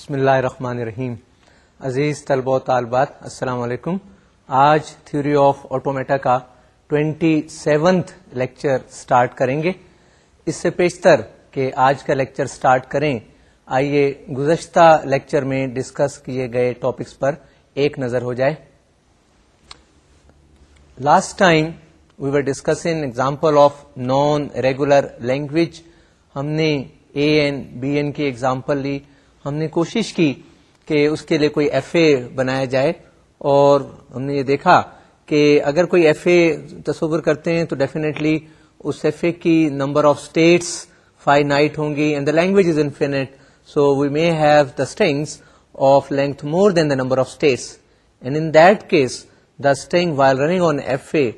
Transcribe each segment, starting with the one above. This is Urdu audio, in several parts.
بسم اللہ الرحمن الرحیم عزیز طلبہ و طالبات السلام علیکم آج تھیوری آف آٹومیٹا کا ٹوینٹی سیونتھ لیکچر سٹارٹ کریں گے اس سے پیشتر کہ آج کا لیکچر سٹارٹ کریں آئیے گزشتہ لیکچر میں ڈسکس کیے گئے ٹاپکس پر ایک نظر ہو جائے last time we were discuss in example of non regular language ہم نے اے این بی این کی ایگزامپل لی ہم نے کوشش کی کہ اس کے لیے کوئی ایف اے بنایا جائے اور ہم نے یہ دیکھا کہ اگر کوئی ایف اے تصور کرتے ہیں تو ڈیفینیٹلی اس ایف اے کی number of states finite ہوں گی and the language is infinite so we may have the strings of length more than the number of states and in that case the string while running on F A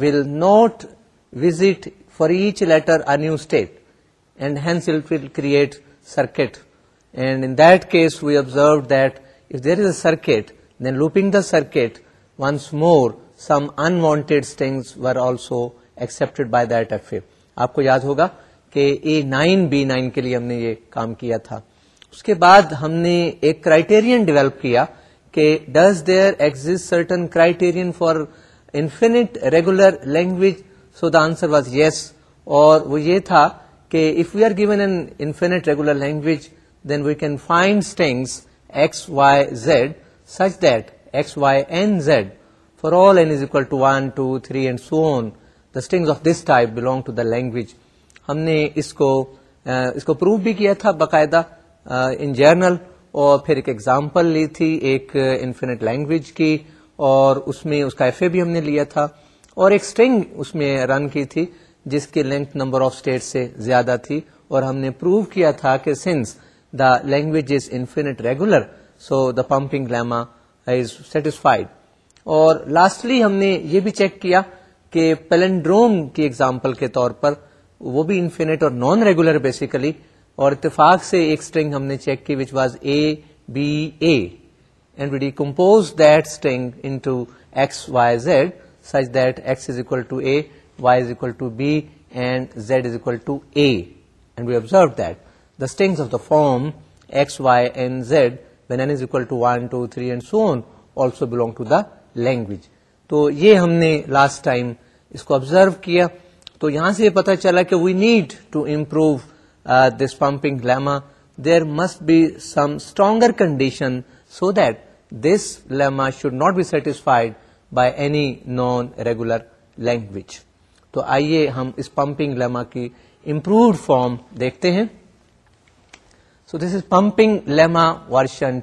will not visit for each letter a new state and hence will create circuit and in this we observe that if there is a circuit then looping the circuit once more some unwanted things were also accept by the آپ کو یاد ہوگا کہ اے نائن بی نائن کے لیے ہم نے یہ کام کیا تھا اس کے بعد ہم نے ایک کرائیٹیرئن ڈیولپ کیا کہ does there exist certain criterion for infinite regular language so the answer was yes اور وہ یہ تھا کہ if we are given an infinite regular language then we can find strings x, y, z such that x, y, n, z for all n is equal to 1, 2, 3 and so on. The strings of this type belong to the language. ہم نے اس کو اس کو پروو بھی کیا تھا باقاعدہ ان جرنل اور پھر ایک ایگزامپل لی تھی ایک انفینٹ لینگویج کی اور اس میں اس کا ایف اے بھی ہم نے لیا تھا اور ایک اسٹرنگ اس میں رن کی تھی جس کی لینتھ نمبر آف اسٹیٹ سے زیادہ تھی اور ہم نے پروو کیا تھا کہ since the language is infinite regular so the pumping lemma satisfied اور لاسٹلی ہم نے یہ بھی چیک کیا کہ پلنڈروم کی ایگزامپل کے طور پر وہ بھی انفینٹ اور نان ریگولر بیسیکلی اور اتفاق سے ایک اسٹرنگ ہم نے چیک کی which was A B A and decompose that string into X Y Z such that X is equal to A Y is equal to B and Z is equal to A and we observe that form X Y N Z wait is equal to one two three and so also belong to the language تو یہ ہم نے لاسٹ ٹائم اس کو آبزرو کیا تو یہاں سے یہ پتا چلا کہ we need to improve this pumping lemma there must be some stronger condition so that this lemma should not be satisfied by any non regular language تو آئیے ہم اس پمپنگ لیما کی امپرووڈ فارم دیکھتے ہیں so this is pumping lemma version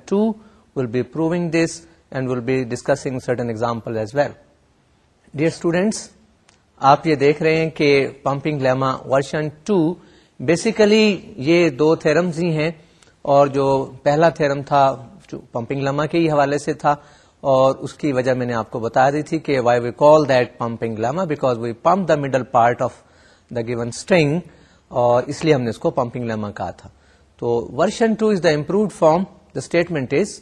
prove this and will be discussing certain example dear students آپ یہ دیکھ رہے ہیں کہ pumping lemma version two basically یہ دو تھرمز ہی ہیں اور جو پہلا تھرم تھا جو پمپنگ لیما کے ہی حوالے سے تھا اور اس کی وجہ میں نے آپ کو بتا دی تھی کہ why we call that pumping lemma because we pump the middle part of the given string اور اس لیے ہم نے اس کو پمپنگ لیما کہا تھا So version 2 is the improved form. The statement is,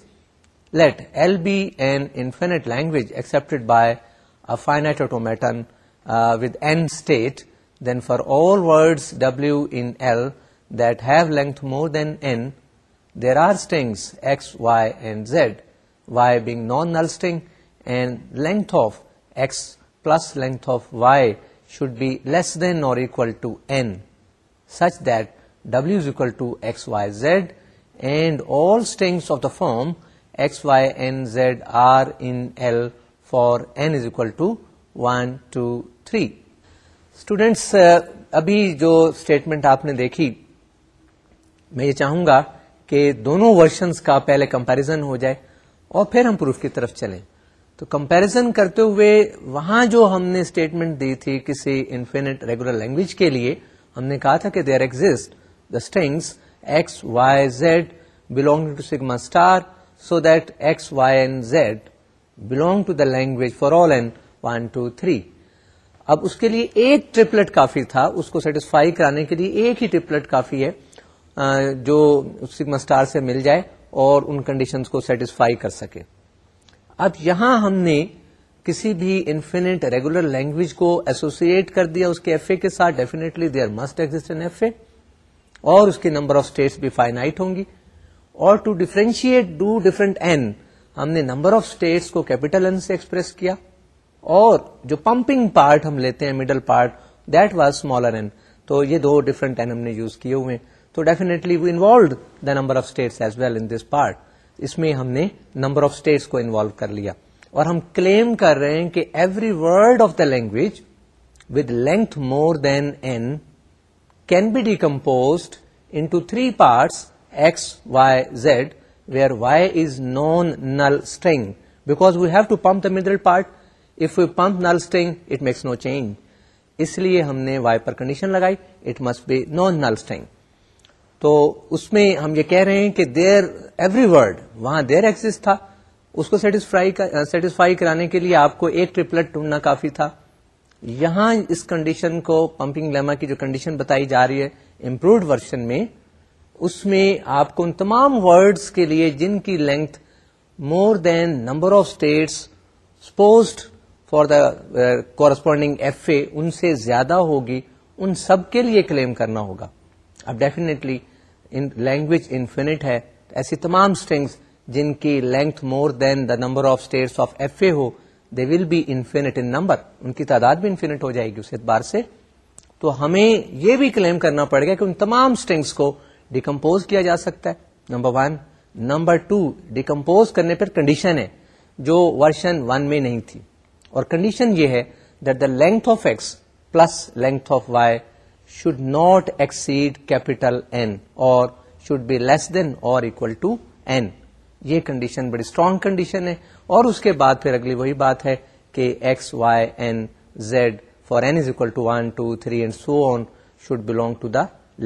let L be an infinite language accepted by a finite automaton with n state, then for all words W in L that have length more than n, there are strings X, Y and Z, Y being non-null string, and length of X plus length of Y should be less than or equal to n, such that W is equal to X Y Z and all of the form X Y N Z are L for equal to one two three students ابھی جو اسٹیٹمنٹ آپ نے دیکھی میں یہ چاہوں گا کہ دونوں ورژنس کا پہلے کمپیرزن ہو جائے اور پھر ہم پروف کی طرف چلیں تو کمپیرزن کرتے ہوئے وہاں جو ہم نے اسٹیٹمنٹ دی تھی کسی انفینٹ ریگولر لینگویج کے لیے ہم نے کہا تھا کہ there exist so that X Y Z belong to the language for all and one two three اب اس کے لیے ایک ٹریپلٹ کافی تھا اس کو سیٹسفائی کرانے کے لیے ایک ہی ٹریپلٹ کافی ہے جو سگما اسٹار سے مل جائے اور ان کنڈیشنز کو سیٹسفائی کر سکے اب یہاں ہم نے کسی بھی انفینٹ ریگولر لینگویج کو ایسوسیٹ کر دیا اس کے ایف اے کے ساتھ definitely they are must exist F A اور اس کے نمبر آف اسٹیٹس بھی فائنائٹ ہوں گی اور to differentiate do different N ہم نے نمبر آف اسٹیٹس کو کیپیٹل این سے ایکسپریس کیا اور جو پمپنگ پارٹ ہم لیتے ہیں middle part that was smaller N تو یہ دو ڈفرنٹ این ہم نے یوز کیے ہوئے تو ڈیفینے ہم نے نمبر آف اسٹیٹس کو انوالو کر لیا اور ہم کلیم کر رہے ہیں کہ every word of the language with length more than N can be decomposed into three parts x y z where y is non null string because we have to pump the middle part if we pump null string it makes no change اس لیے ہم نے وائی پر کنڈیشن لگائی it must be non null string تو اس میں ہم یہ کہہ رہے ہیں کہ دیر ایوری ورڈ وہاں دیر ایکسٹ تھا اس کو سیٹسفائی سیٹسفائی کرانے کے لیے آپ کو ایک ٹریپلٹ ڈھونڈنا کافی تھا یہاں اس کنڈیشن کو پمپنگ لیما کی جو کنڈیشن بتائی جا رہی ہے امپرووڈ ورژن میں اس میں آپ کو ان تمام ورڈس کے لیے جن کی length more than number of states supposed for the corresponding F A ان سے زیادہ ہوگی ان سب کے لیے کلیم کرنا ہوگا اب ڈیفینیٹلی لینگویج انفینٹ ہے ایسی تمام اسٹنگس جن کی length more than the number of states of F A who they will be infinite in number ان کی تعداد بھی انفینٹ ہو جائے گی اس اعتبار سے تو ہمیں یہ بھی کلیم کرنا پڑ گیا کہ ان تمام اسٹرنگس کو ڈیکمپوز کیا جا سکتا ہے number one number two decompose کرنے پر کنڈیشن ہے جو ورژن ون میں نہیں تھی اور کنڈیشن یہ ہے that the length of X plus length of Y should not exceed capital should be less than اور یہ کنڈیشن بڑی اسٹرانگ کنڈیشن ہے اور اس کے بعد پھر اگلی وہی بات ہے کہ X Y N Z for N is equal to one two three and so on should belong to the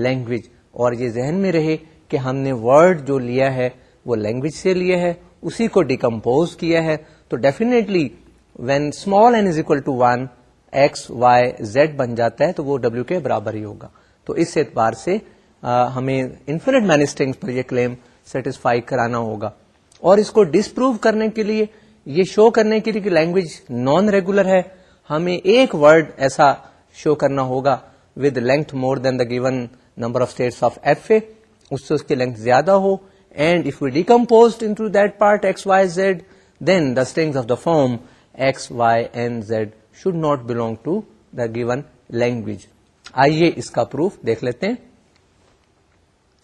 language اور یہ ذہن میں رہے کہ ہم نے ورڈ جو لیا ہے وہ لینگویج سے لیا ہے اسی کو ڈیکمپوز کیا ہے تو definitely when small N is equal to one X Y Z بن جاتا ہے تو وہ ڈبلو کے برابر ہی ہوگا تو اس اعتبار سے ہمیں انفینٹ مینسٹنگ پر یہ کلیم سیٹسفائی کرانا ہوگا اور اس کو ڈسپروو کرنے کے لیے یہ شو کرنے کے لیے کہ لینگویج نان ریگولر ہے ہمیں ایک ورڈ ایسا شو کرنا ہوگا with length more than the given number of states of F A اس سے اس کی لینتھ زیادہ ہو and if you decompose into that part X Y Z then the strings of the form X Y N Z should not belong to the given language آئیے اس کا پروف دیکھ لیتے ہیں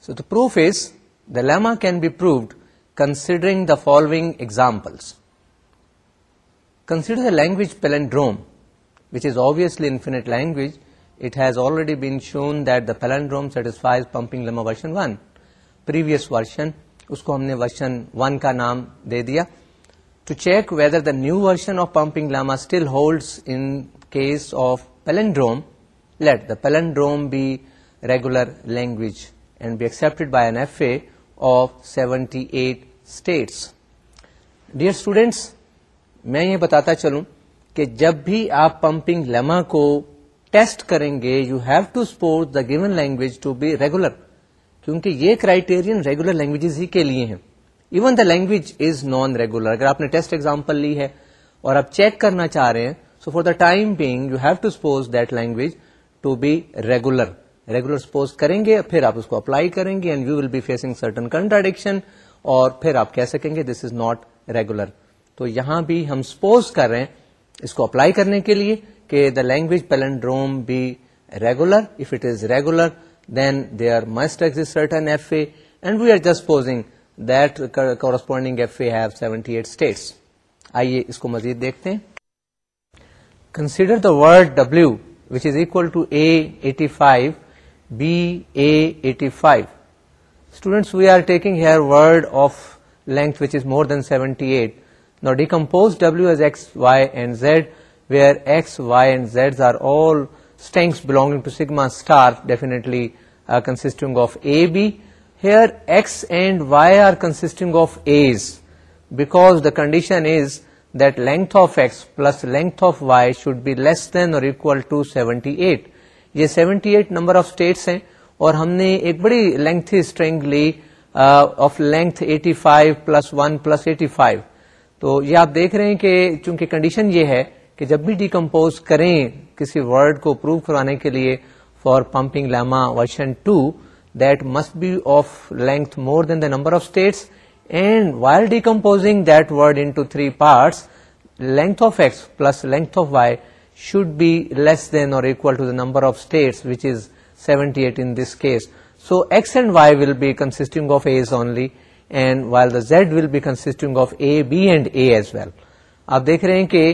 so the the proof is lemma can be considering the following examples consider the language palindrome which is obviously infinite language it has already be shown the palindrome satisfies pumping lemma version one purse version اس کو ہم نے ورژن ون کا نام دے دیا to check whether new version of pumping lemma still hold in case of palindrome the palindrome be regular language and be accept by N F A of seventy eight states dear students میں یہ بتاتا چلوں کہ جب بھی آپ پمپنگ لیما کو ٹیسٹ کریں گے you have to support the given language to be regular کیونکہ یہ کرائیٹیرین ریگولر لینگویجز ہی کے لیے ہیں even the language is non regular اگر آپ نے ٹیسٹ ایگزامپل لی ہے اور آپ چیک کرنا چاہ رہے ہیں so for the time being you have to suppose that language to be regular regular suppose کریں گے پھر آپ اس کو اپلائی کریں گے and you will be facing certain contradiction اور پھر آپ کہہ سکیں گے دس از ناٹ ریگولر تو یہاں بھی ہم سپوز کر رہے ہیں اس کو اپلائی کرنے کے لیے کہ the language palindrome be regular if it is regular then they are must exist certain F A and we are just supposing that corresponding F A have seventy eight states آئیے اس کو مزید دیکھتے ہیں consider the word W which is equal eighty five BA85. Students, we are taking here word of length which is more than 78. Now decompose W as X, Y and Z, where X, Y and Z's are all strengths belonging to sigma star, definitely uh, consisting of AB. Here X and Y are consisting of A's, because the condition is that length of X plus length of Y should be less than or equal to 78. یہ seventy eight number of states ہیں اور ہم نے ایک بڑی لینتھ 85 پلس 1 ایٹی فائیو تو یہ آپ دیکھ رہے ہیں کہ چونکہ کنڈیشن یہ ہے کہ جب بھی ڈیکمپوز کریں کسی ورڈ کو پروو کرانے کے لیے for pumping lemma version two must be of length more than the number of states and while decomposing that word into three parts length of X plus length of Y should be less than اور to the number of which which is seventy eight in this case so X and Y will be consisting of A only and Z will be consisting of A B and A as well آپ دیکھ رہے ہیں کہ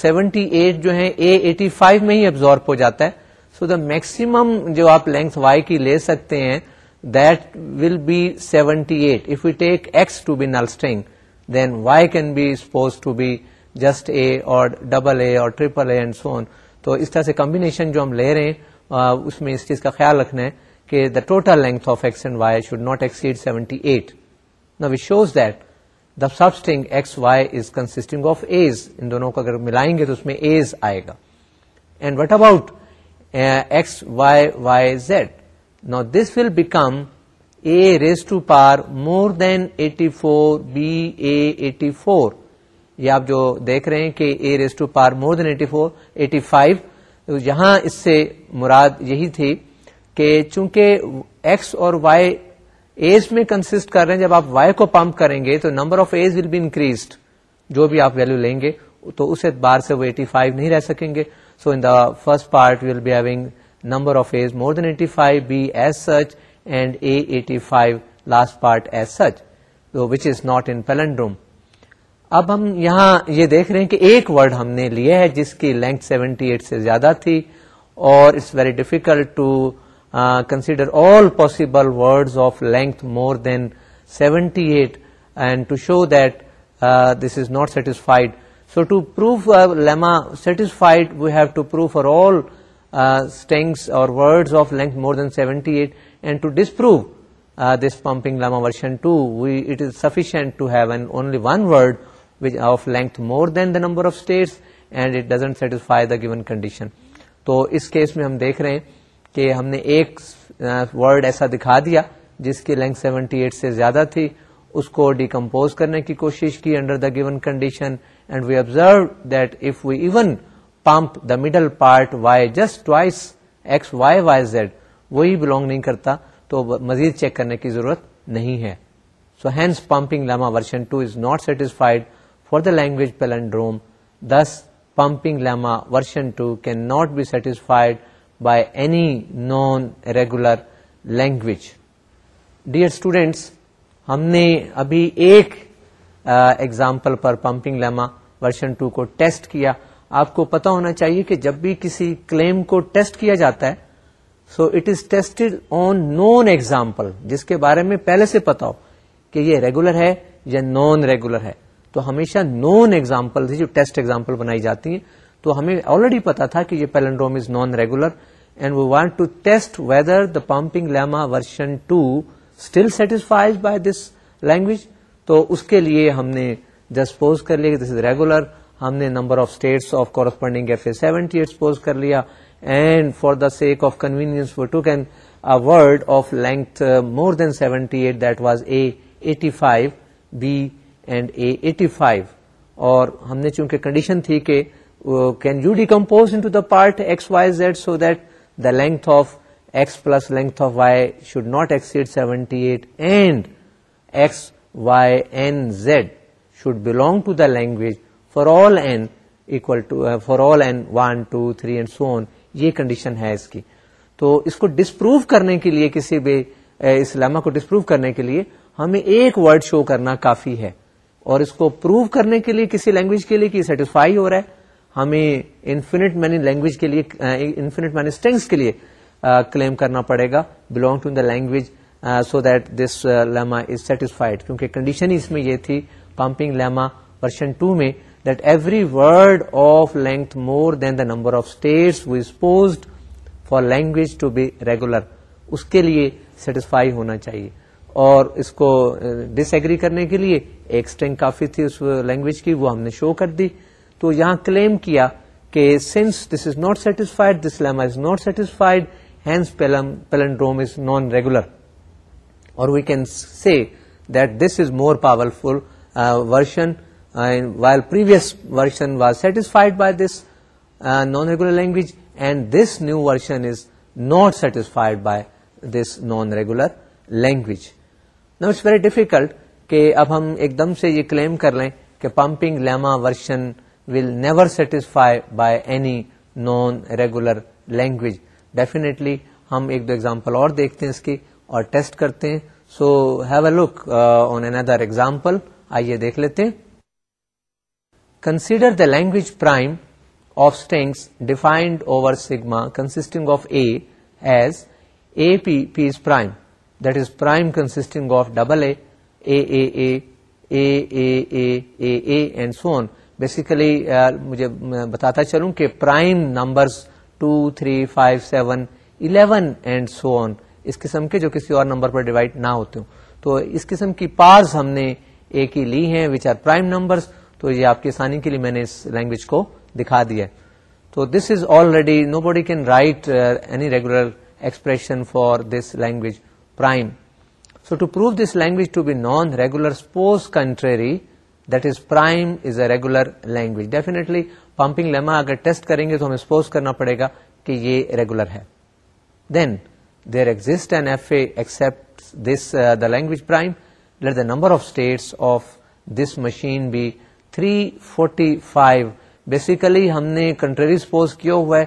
سیونٹی ایٹ جو ہے اے ایٹی فائیو میں ہی ابزارب ہو جاتا ہے سو دا میکسمم جو آپ لینتھ وائی کی لے سکتے ہیں that will be seventy eight if you take X to be null string then Y can be suppose to be just A اور ڈبل اے اور ٹریپل اے اینڈ سون تو اس طرح سے کمبینیشن جو ہم لے رہے ہیں اس میں اس چیز کا خیال رکھنا ہے کہ the total length of X and Y should not exceed seventy eight نا we shows that the sub X Y is consisting of A's ان دونوں کو اگر ملائیں گے تو اس میں ایز آئے گا and what about X Y Y Z نا this will become A raise to power more than eighty four B A eighty four یہ آپ جو دیکھ رہے ہیں کہ A raise to power more than eighty four eighty five یہاں اس سے مراد یہی تھی کہ چونکہ ایکس اور وائی ایز میں کنسٹ کر رہے ہیں جب آپ وائی کو پمپ کریں گے تو number of A's will be increased جو بھی آپ ویلو لیں گے تو اس اعتبار سے وہ ایٹی فائیو نہیں رہ سکیں گے so in the first part will having number of A's more than eighty five B as such and A eighty five last part as such which is not in palindrome اب ہم یہاں یہ دیکھ رہے ہیں کہ ایک ورڈ ہم نے لیا ہے جس کی لینتھ 78 سے زیادہ تھی اور it's very difficult to consider all possible words of length more than 78 eight and to show that this is not satisfied so to proof lemma satisfied we have to for all strings اور of length more 78 eight and to disprove this pumping lemma is sufficient only one word which of length more than the number of states and it doesn't satisfy the given condition تو اس کیس میں ہم دیکھ رہے ہیں کہ ہم نے ایک ورڈ ایسا دکھا دیا جس کی لینگ 78 سے زیادہ تھی اس کو ڈیکمپوز کرنے کی کوشش کی under the given condition and we observe that if we even pump the middle part Y just twice X Y Y Z وہی بلونگ نہیں کرتا تو مزید چیک کرنے کی ضرورت نہیں ہے so hence pumping lemma version 2 is not satisfied for the language palindrome this pumping lemma version two can not be satisfied by any non regular language dear students ہم نے ابھی ایک ایگزامپل پر پمپنگ لیما ورژن ٹو کو ٹیسٹ کیا آپ کو پتا ہونا چاہیے کہ جب بھی کسی کلیم کو ٹیسٹ کیا جاتا ہے so it is tested on non example جس کے بارے میں پہلے سے پتا ہو کہ یہ ریگولر ہے یا نان ریگولر ہے تو ہمیشہ نون ایگزامپل جو ٹیسٹ ایگزامپل بنائی جاتی ہیں تو ہمیں آلریڈی پتا تھا کہ یہ palindrome is non regular and we want to test whether the pumping lemma version two still satisfied by this language تو اس کے لیے ہم نے جس پوز کر دس از ریگولر ہم نے number of states of corresponding F A seventy eight pose کر لیا and for the sake of convenience we to can word of length more than seventy eight that was A eighty five B and A eighty five اور ہم نے چونکہ کنڈیشن تھی کہ can you into in part X Y Z so that the length of X plus length of Y should not exceed seventy eight and X Y N Z should belong to the language for all N to for all N one two three and so on condition ہے اس کی تو اس کو ڈسپروو کرنے کے لیے کسی بھی اسلامہ کو ڈسپروو کرنے کے لیے ہمیں ایک ورڈ شو کرنا کافی ہے اور اس کو پروو کرنے کے لیے کسی لینگویج کے لیے کہ سیٹسفائی ہو رہا ہے ہمیں انفینٹ مینی لینگویج کے لیے انفینٹ مینی اسٹینگس کے لیے کلیم کرنا پڑے گا belong to the language so that this lemma is satisfied کیونکہ کنڈیشن اس میں یہ تھی پمپنگ لیما ورژن ٹو میں that every word of length more than the number of states we supposed for language to be regular اس کے لیے سیٹسفائی ہونا چاہیے اور اس کو ڈس ایگری کرنے کے لیے ایک اسٹرنگ کافی تھی اس لینگویج کی وہ ہم نے شو کر دی تو یہاں کلیم کیا کہ since this is not satisfied this lemma is not satisfied hence palindrome is non regular اور we can see that this is more powerful version while previous version was satisfied by this non regular language and this new version is not satisfied by this non regular language it's very difficult کہ اب ہم ایک دم سے یہ کلیم کر لیں کہ pumping lemma version will never satisfy by any non regular language definitely ہم ایک دو ایگزامپل اور دیکھتے ہیں اس کی اور ٹیسٹ کرتے ہیں so have a look on other example آئیے دیکھ لیتے consider the language prime of strings defined over sigma consisting of A's A P P is is prime time consisting of double A A and so on basically مجھے بتاتا چلوں کہ prime numbers two three five seven eleven and so on اس قسم کے جو کسی اور نمبر پر ڈیوائڈ نہ ہوتے ہوں تو اس قسم کی پارز ہم نے اے کی لی ہیں وچ آر پرائم نمبرس تو یہ آپ کی آسانی کے لیے میں نے اس لینگویج کو دکھا دیا تو this is already nobody can write any regular expression for this language so to prove this language to be non regular language define تو ہمیں اسپوز کرنا پڑے گا کہ یہ ریگولر ہے then there exist N F A accept this the language prime there the number of states of this machine be three forty five basically ہم نے کنٹریز پوز کی ہوا ہے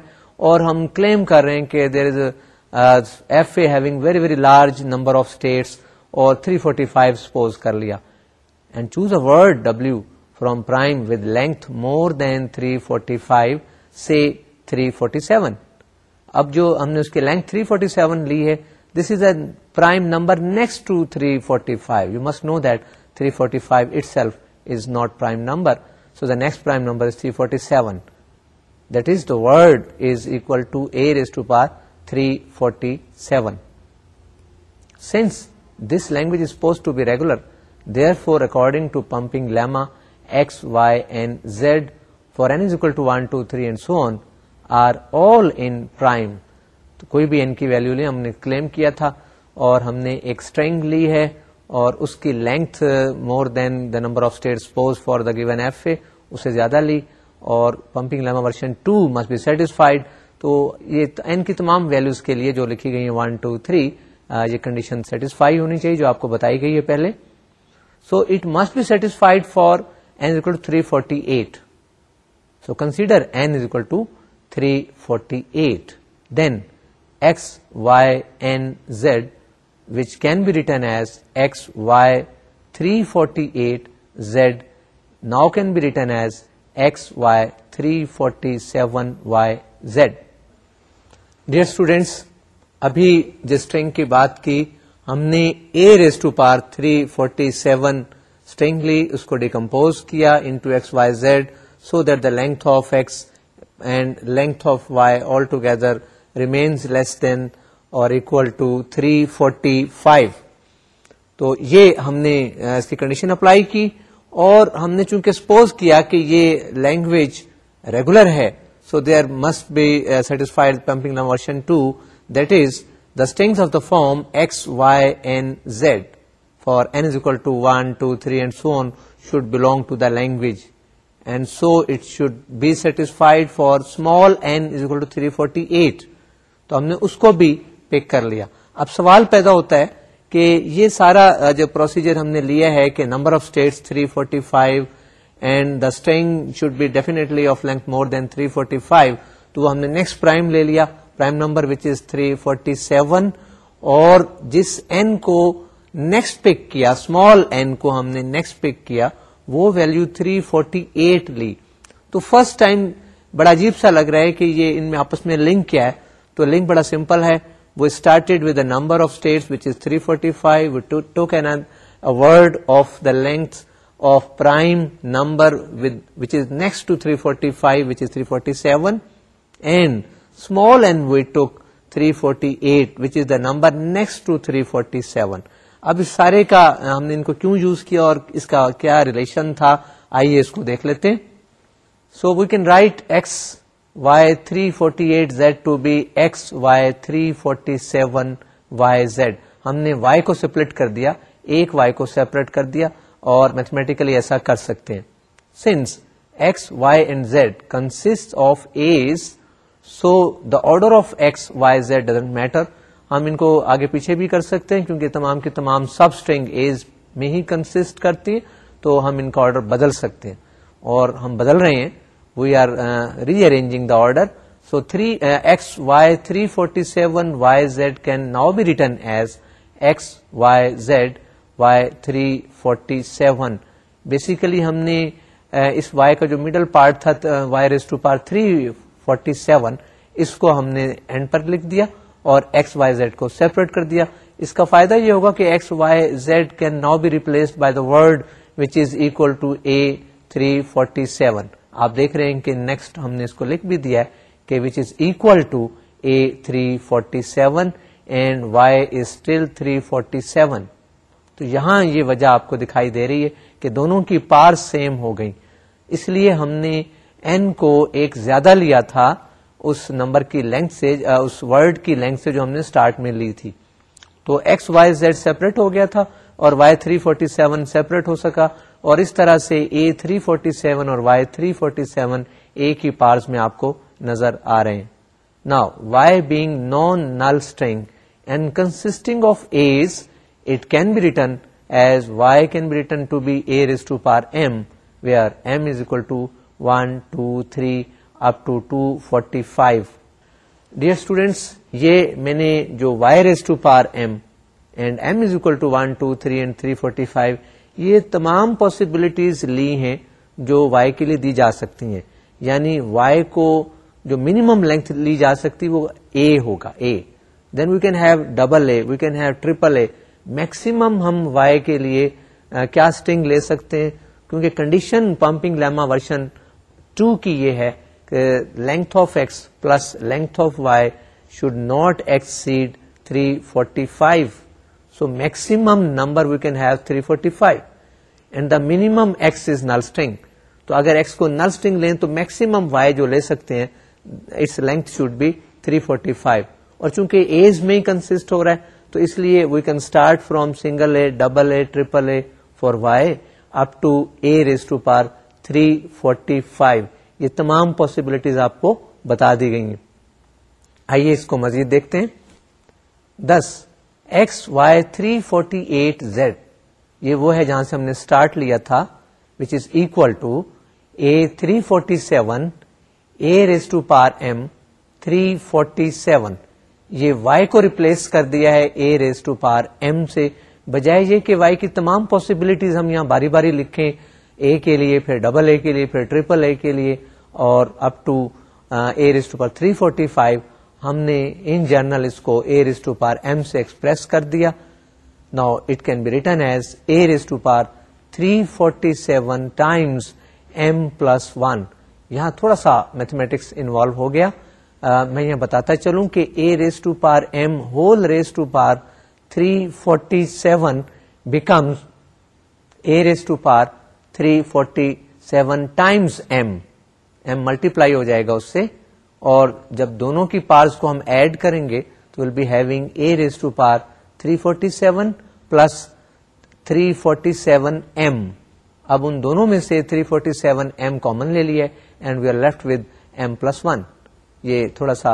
اور ہم کلیم کر رہے ہیں کہ there is F A having very very large number of states اور 345 سپوز کر لیا and choose a word W from prime with length more than 345 سے 347 اب جو ہم نے اس کی لینتھ 347 لی ہے this is a prime number next to 345 you must know that 345 itself is not prime number so the next prime number is 347 that is the word is equal to a raised to power three forty seven since this language posed to be regular therefore according to pumping lemma x y n z for three prime کوئی بھی این کی ویلو لے ہم نے کلیم کیا تھا اور ہم نے ایک اسٹرینگ لی ہے اور اس کی length more than the number of state posed for the given F A اسے زیادہ لی اور pumping lemma version two must be satisfied تو یہ این کی تمام ویلوز کے لیے جو لکھی گئی ون ٹو تھری یہ کنڈیشن سیٹسفائی ہونی چاہیے جو آپ کو بتائی گئی ہے پہلے so it must be satisfied for n to three forty eight so consider n is equal to three forty eight then x y n z which can be written as x y three forty eight z now can be written as x y three forty seven y z dear students ابھی جس اسٹرینگ کی بات کی ہم نے a raised to power three forty seven کو ڈیکمپوز کیا into x y z so that the length of x and length of y all together remains less than or equal to three forty five تو یہ ہم نے اس کی کنڈیشن اپلائی کی اور ہم نے چونکہ سپوز کیا کہ یہ لینگویج ریگولر ہے so there must be satisfied and to that is the strings of the form x y n z for ankle should belong to the language and so it should be satisfied for small eight تو ہم نے اس کو بھی پک کر لیا اب سوال پیدا ہوتا ہے کہ یہ سارا جو پروسیجر ہم نے لیا ہے کہ number of state three forty five and the she define اور جس این کو اسمال وہ ویلو 348 لی تو فرسٹ ٹائم بڑا عجیب سا لگ رہا ہے کہ یہ ان میں آپس میں لنک کیا ہے تو لنک بڑا سمپل ہے وہ started with the number of state which is 345 forty five to kind of the length of prime to three forty eight is the number 347 اب اس سارے کا ہم نے ان کو کیوں یوز کیا اور اس کا کیا ریلیشن تھا آئیے اس کو دیکھ لیتے so we can write x y three forty eight z to be x y three forty seven y z ہم نے وائی کو سیپریٹ کر دیا ایک وائی کو سیپریٹ کر دیا اور میتھمیٹیکلی ایسا کر سکتے ہیں since x y and z consist of a's so the order of x y z doesn't matter ہم ان کو آگے پیچھے بھی کر سکتے ہیں کیونکہ تمام کے تمام سب اسٹرنگ ایز میں ہی کنسٹ کرتی ہے تو ہم ان کا آرڈر بدل سکتے ہیں اور ہم بدل رہے ہیں we are rearranging the order so three x y three forty seven y z can now be written as x y z y three forty seven basically ہم نے اس وائی کا جو مڈل پارٹ تھا y raised to power three forty seven اس کو ہم نے اینڈ پر لکھ دیا اور ایکس وائی زیڈ کو سیپریٹ کر دیا اس کا فائدہ یہ ہوگا کہ x y z can now be replaced by the word which is equal to a three forty seven آپ دیکھ رہے ہیں کہ نیکسٹ ہم نے اس کو لکھ بھی دیا ہے کہ which is equal to a three forty seven and y is still three forty seven تو یہاں یہ وجہ آپ کو دکھائی دے رہی ہے کہ دونوں کی پار سیم ہو گئی اس لیے ہم نے این کو ایک زیادہ لیا تھا اس نمبر کی لینگ سے اس ورڈ کی لینگ سے جو ہم نے اسٹارٹ میں لی تھی تو ایکس وائی زیڈ سیپریٹ ہو گیا تھا اور y three forty seven separate ہو سکا اور اس طرح سے اے تھری فورٹی سیون اور y three forty seven a کی پارز میں آپ کو نظر آ رہے ہیں نا y being non null string and consisting of a written as y can be written to be a power m when is equal to one two three upper students یہ میں نے یہ تمام possibilities لی ہیں جو وائی کے لیے دی جا سکتی ہیں یعنی وائی کو جو منیمم لینتھ لی جا سکتی وہ اے ہوگا a then we can have double we can have triple a maximum ہم وائی کے لیے کیا سٹنگ لے سکتے ہیں کیونکہ condition pumping lemma version two کی یہ ہے کہ length of x plus length of y should not exceed three forty five so maximum number we can have three forty five and the minimum x is null string تو اگر ایکس کو نل اسٹنگ لیں تو میکسیمم وائی جو لے سکتے ہیں اٹس لینتھ شوڈ بی 345 اور چونکہ ایج میں ہی کنسٹ ہو رہا ہے تو اس لیے we can start from single a double a triple a for y up to to power three forty five یہ تمام پاسبلٹیز آپ کو بتا دی گئی ہیں آئیے اس کو مزید دیکھتے ہیں this x y three forty eight z یہ وہ ہے جہاں سے ہم نے اسٹارٹ لیا تھا which is equal to a three forty seven a raised to power m three forty seven یہ وائی کو ریپلیس کر دیا ہے a raised to power m سے بجائے یہ کہ وائی کی تمام پاسبلٹیز ہم یہاں باری باری لکھیں اے کے لیے پھر ڈبل اے کے لیے پھر ٹریپل اے کے لیے اور up to a raised three forty five ہم نے ان جرنل اس کو اے ٹو پار ایم سے ایکسپریس کر دیا نا it can be written as a raised to power three forty seven times m plus one یہاں تھوڑا سا میتھمیٹکس انوالو ہو گیا میں یہ بتاتا چلوں کہ a raised to power m whole raised to power 347 forty seven becomes a raised to power three forty seven times m m multiply ہو جائے گا اس سے اور جب دونوں کی پارس کو ہم ایڈ کریں گے تو will be having a raised to power 347 forty seven plus three m m اب ان دونوں میں سے 347 فورٹی سیون ایم کامن لے لیے and we are left with m plus one یہ تھوڑا سا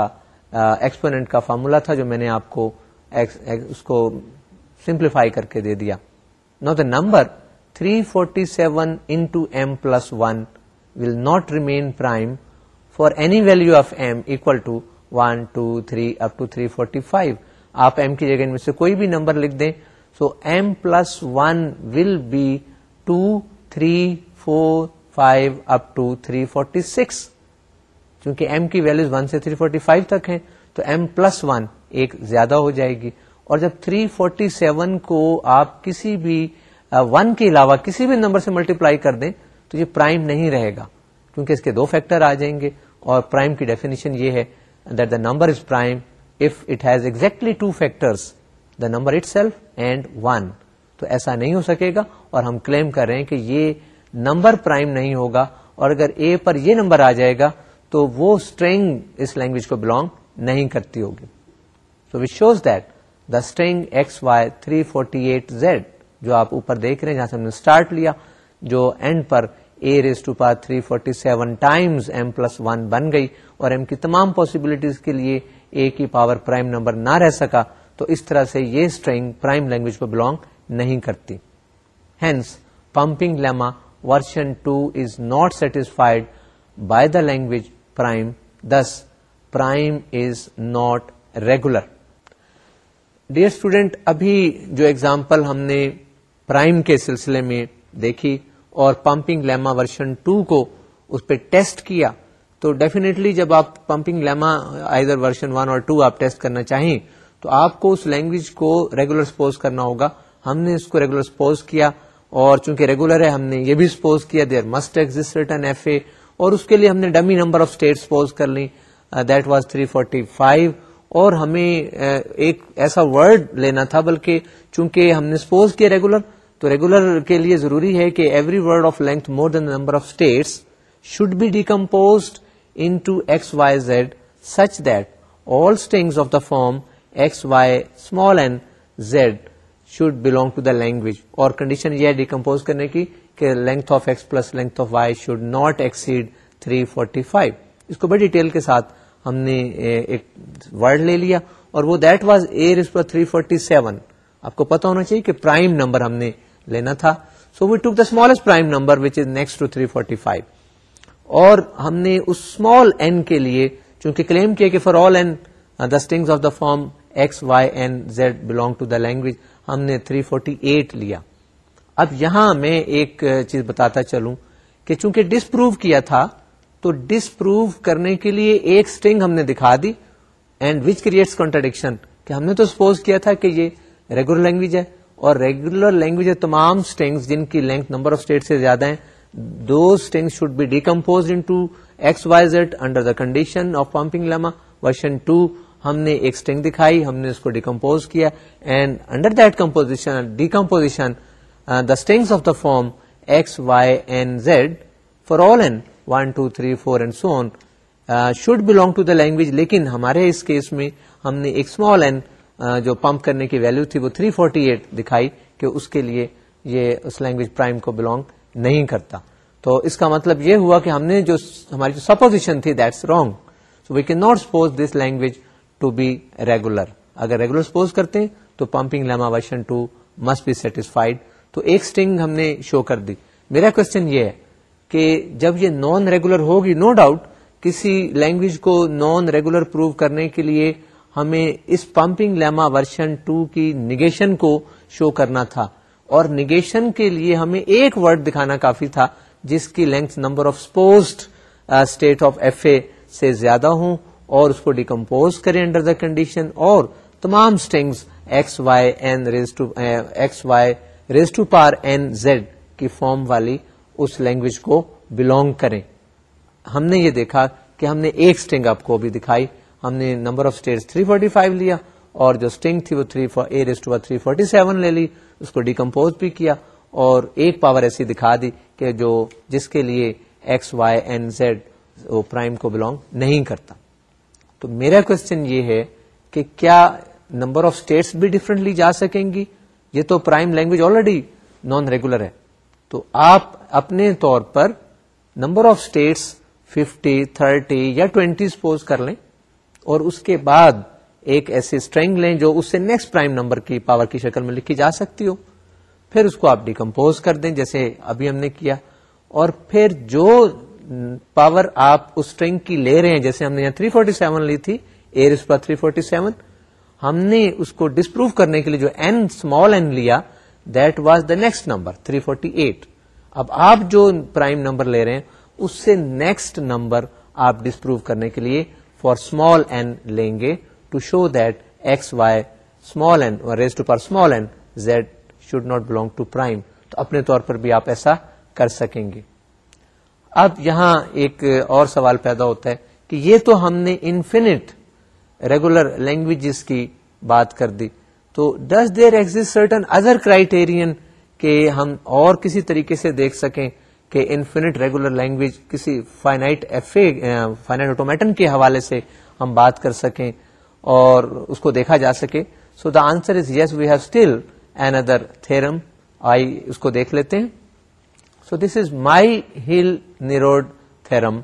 ایکسپوننٹ کا فارمولا تھا جو میں نے آپ کو اس کو سمپلیفائی کر کے دے دیا now the number 347 forty seven plus one will not remain prime for value of m equal to one two three up three forty five آپ ایم کی جگہ میں سے کوئی بھی نمبر لکھ دیں so m plus one will be two three four five up to three forty six چونکہ ایم کی ویلوز 1 سے 345 تک ہیں تو ایم پلس ون ایک زیادہ ہو جائے گی اور جب 347 کو آپ کسی بھی ون کے علاوہ کسی بھی نمبر سے ملٹی پلائی کر دیں تو یہ پرائم نہیں رہے گا کیونکہ اس کے دو فیکٹر آ جائیں گے اور پرائم کی ڈیفینیشن یہ ہے that the number is prime if it has exactly two factors the number itself and one تو ایسا نہیں ہو سکے گا اور ہم کلیم کر رہے ہیں کہ یہ نمبر پرائم نہیں ہوگا اور اگر اے پر یہ نمبر آ جائے گا تو وہ اسٹرینگ اس لینگویج کو بلونگ نہیں کرتی ہوگی so which shows that the string x y three forty eight z جو آپ اوپر دیکھ رہے ہیں جہاں سے ہم نے اسٹارٹ لیا جو end per a raised to power three forty seven time m plus one بن گئی اور ایم کی تمام پاسبلٹیز کے لیے اے کی پاور پرائم نمبر نہ رہ سکا تو اس طرح سے یہ اسٹرینگ پرائم لینگویج کو بلونگ نہیں کرتی hence pumping lemma version two is not satisfied by the language prime prime this is not regular dear student ابھی جو ایگزامپل ہم نے پرائم کے سلسلے میں دیکھی اور پمپنگ لیما ورژن کو اس پہ ٹیسٹ کیا تو ڈیفینیٹلی جب آپ pumping lemma I version one اور ٹو آپ ٹیسٹ کرنا چاہیں تو آپ کو اس لینگویج کو ریگولر سپوز کرنا ہوگا ہم نے اس کو ریگولر سپوز کیا اور چونکہ ریگولر ہے ہم نے یہ بھی سپوز کیا there must exit return F A اور اس کے لیے ہم نے dummy number of state pose کر لی دیٹ واز 345 اور ہمیں ایک ایسا ورڈ لینا تھا بلکہ چونکہ ہم نے سپوز کیا ریگولر تو ریگولر کے لیے ضروری ہے کہ every word of length more than number of states should be decompose into x y z such that all strings of the form x y small and z should belong to the language اور کنڈیشن یہ ہے ڈیکمپوز کرنے کی کہ length of x plus length of y should not exceed 345 اس کو بڑی ڈیٹیل کے ساتھ ہم نے ایک ورڈ لے لیا اور وہ that was a three forty seven آپ کو پتا ہونا چاہیے کہ پرائم نمبر ہم نے لینا تھا so we took the smallest prime number which is next to اور ہم نے اس اسمال این کے لیے چونکہ کلیم کیا کہ for all and the string of the form x y z belong to the language ہم نے 348 لیا اب یہاں میں ایک چیز بتاتا چلوں کہ چونکہ ڈسپروو کیا تھا تو ڈسپروو کرنے کے لیے ایک ہم نے دکھا دی اینڈ وچ کریٹس کانٹرڈکشن تو سپوز کیا تھا کہ یہ ریگولر لینگویج ہے اور ریگولر لینگویج ہے تمام اسٹنگ جن کی لینتھ نمبر آف اسٹیٹ سے زیادہ ہیں دو string should be decompose into x y z under the condition of pumping lemma version two ہم نے ایک اسٹنگ دکھائی ہم نے اس کو ڈیکمپوز کیا and under that composition decomposition the strings of the form x y and z for all n one two three four and so should belong to the language لیکن ہمارے اس کیس میں ہم نے ایک اسمال این جو پمپ کرنے کی ویلو تھی وہ 348 دکھائی کہ اس کے لیے یہ اس لینگویج پرائم کو بلونگ نہیں کرتا تو اس کا مطلب یہ ہوا کہ ہم نے جو ہماری جو سپوزیشن تھی that's wrong so we can not suppose this language to be regular اگر ریگولر سپوز کرتے تو pumping lemma version two must be satisfied تو ایک اسٹنگ ہم نے شو کر دی میرا کوشچن یہ ہے کہ جب یہ نان ریگولر ہوگی نو ڈاؤٹ کسی لینگویج کو نان ریگولر پروو کرنے کے لیے ہمیں اس پمپنگ لیما ورژن ٹو کی نگیشن کو شو کرنا تھا اور نگیشن کے لیے ہمیں ایک ورڈ دکھانا کافی تھا جس کی length number of state of F A سے زیادہ ہوں اور اس کو ڈیکمپوز کریں انڈر دا کنڈیشن اور تمام strings X Y X Y raise to power N Z کی فارم والی اس لینگویج کو بلونگ کریں ہم نے یہ دیکھا کہ ہم نے ایک اسٹنگ آپ کو دکھائی ہم نے number of state three forty five لیا اور جو اس کو ڈیکمپوز بھی کیا اور ایک پاور ایسی دکھا دی کہ جو جس کے لیے x y and z prime کو بلونگ نہیں کرتا تو میرا کوشچن یہ ہے کہ کیا نمبر آف اسٹیٹس بھی ڈفرینٹلی جا سکیں گی یہ تو prime language already non regular ہے تو آپ اپنے طور پر number of states fifty thirty یا ٹوینٹی کر لیں اور اس کے بعد ایک ایسے اسٹرینگ لیں جو اس سے نیکسٹ پرائم نمبر کی پاور کی شکل میں لکھی جا سکتی ہو پھر اس کو آپ ڈیکمپوز کر دیں جیسے ابھی ہم نے کیا اور پھر جو پاور آپ اسٹرینگ کی لے رہے ہیں جیسے ہم نے یہاں 347 لی تھی ایر اس پر 347 فورٹی ہم نے اس کو ڈسپرو کرنے کے لیے جو این اسمال 348 اب آپ جو پرائم نمبر لے رہے ہیں اس سے نیکسٹ نمبر آپ ڈسپرو کرنے کے لیے for small to show that X Y small belong to prime تو اپنے طور پر بھی آپ ایسا کر سکیں گے اب یہاں ایک اور سوال پیدا ہوتا ہے کہ یہ تو ہم نے انفینٹ ریگولر لینگویجز کی بات کر دی تو thus there exist certain other criterion کہ ہم اور کسی طریقے سے دیکھ سکیں کہ انفینٹ ریگولر لینگویج کسی finite F A finite automaton کے حوالے سے ہم بات کر سکیں اور اس کو دیکھا جا سکے so the answer is yes we have still an other theorem آئی اس کو دیکھ لیتے ہیں so this is Myhill Nerode theorem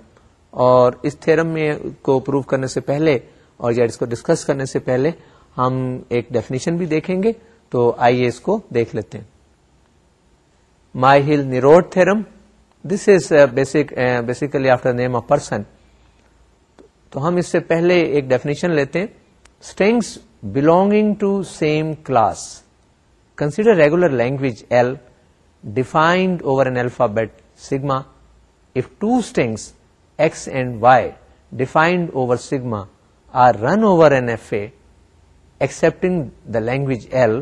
اور اس تھرم میں کو پروو کرنے سے پہلے اور اس کو ڈسکس کرنے سے پہلے ہم ایک ڈیفینیشن بھی دیکھیں گے تو آئیے اس کو دیکھ لیتے ہیں Myhill Nerode theorem this is basically after name of person تو ہم اس سے پہلے ایک ڈیفینیشن لیتے ہیں strings belonging to same class consider regular language L defined over an alphabet sigma if two strings X and Y defined over sigma are run over an F A accepting the language L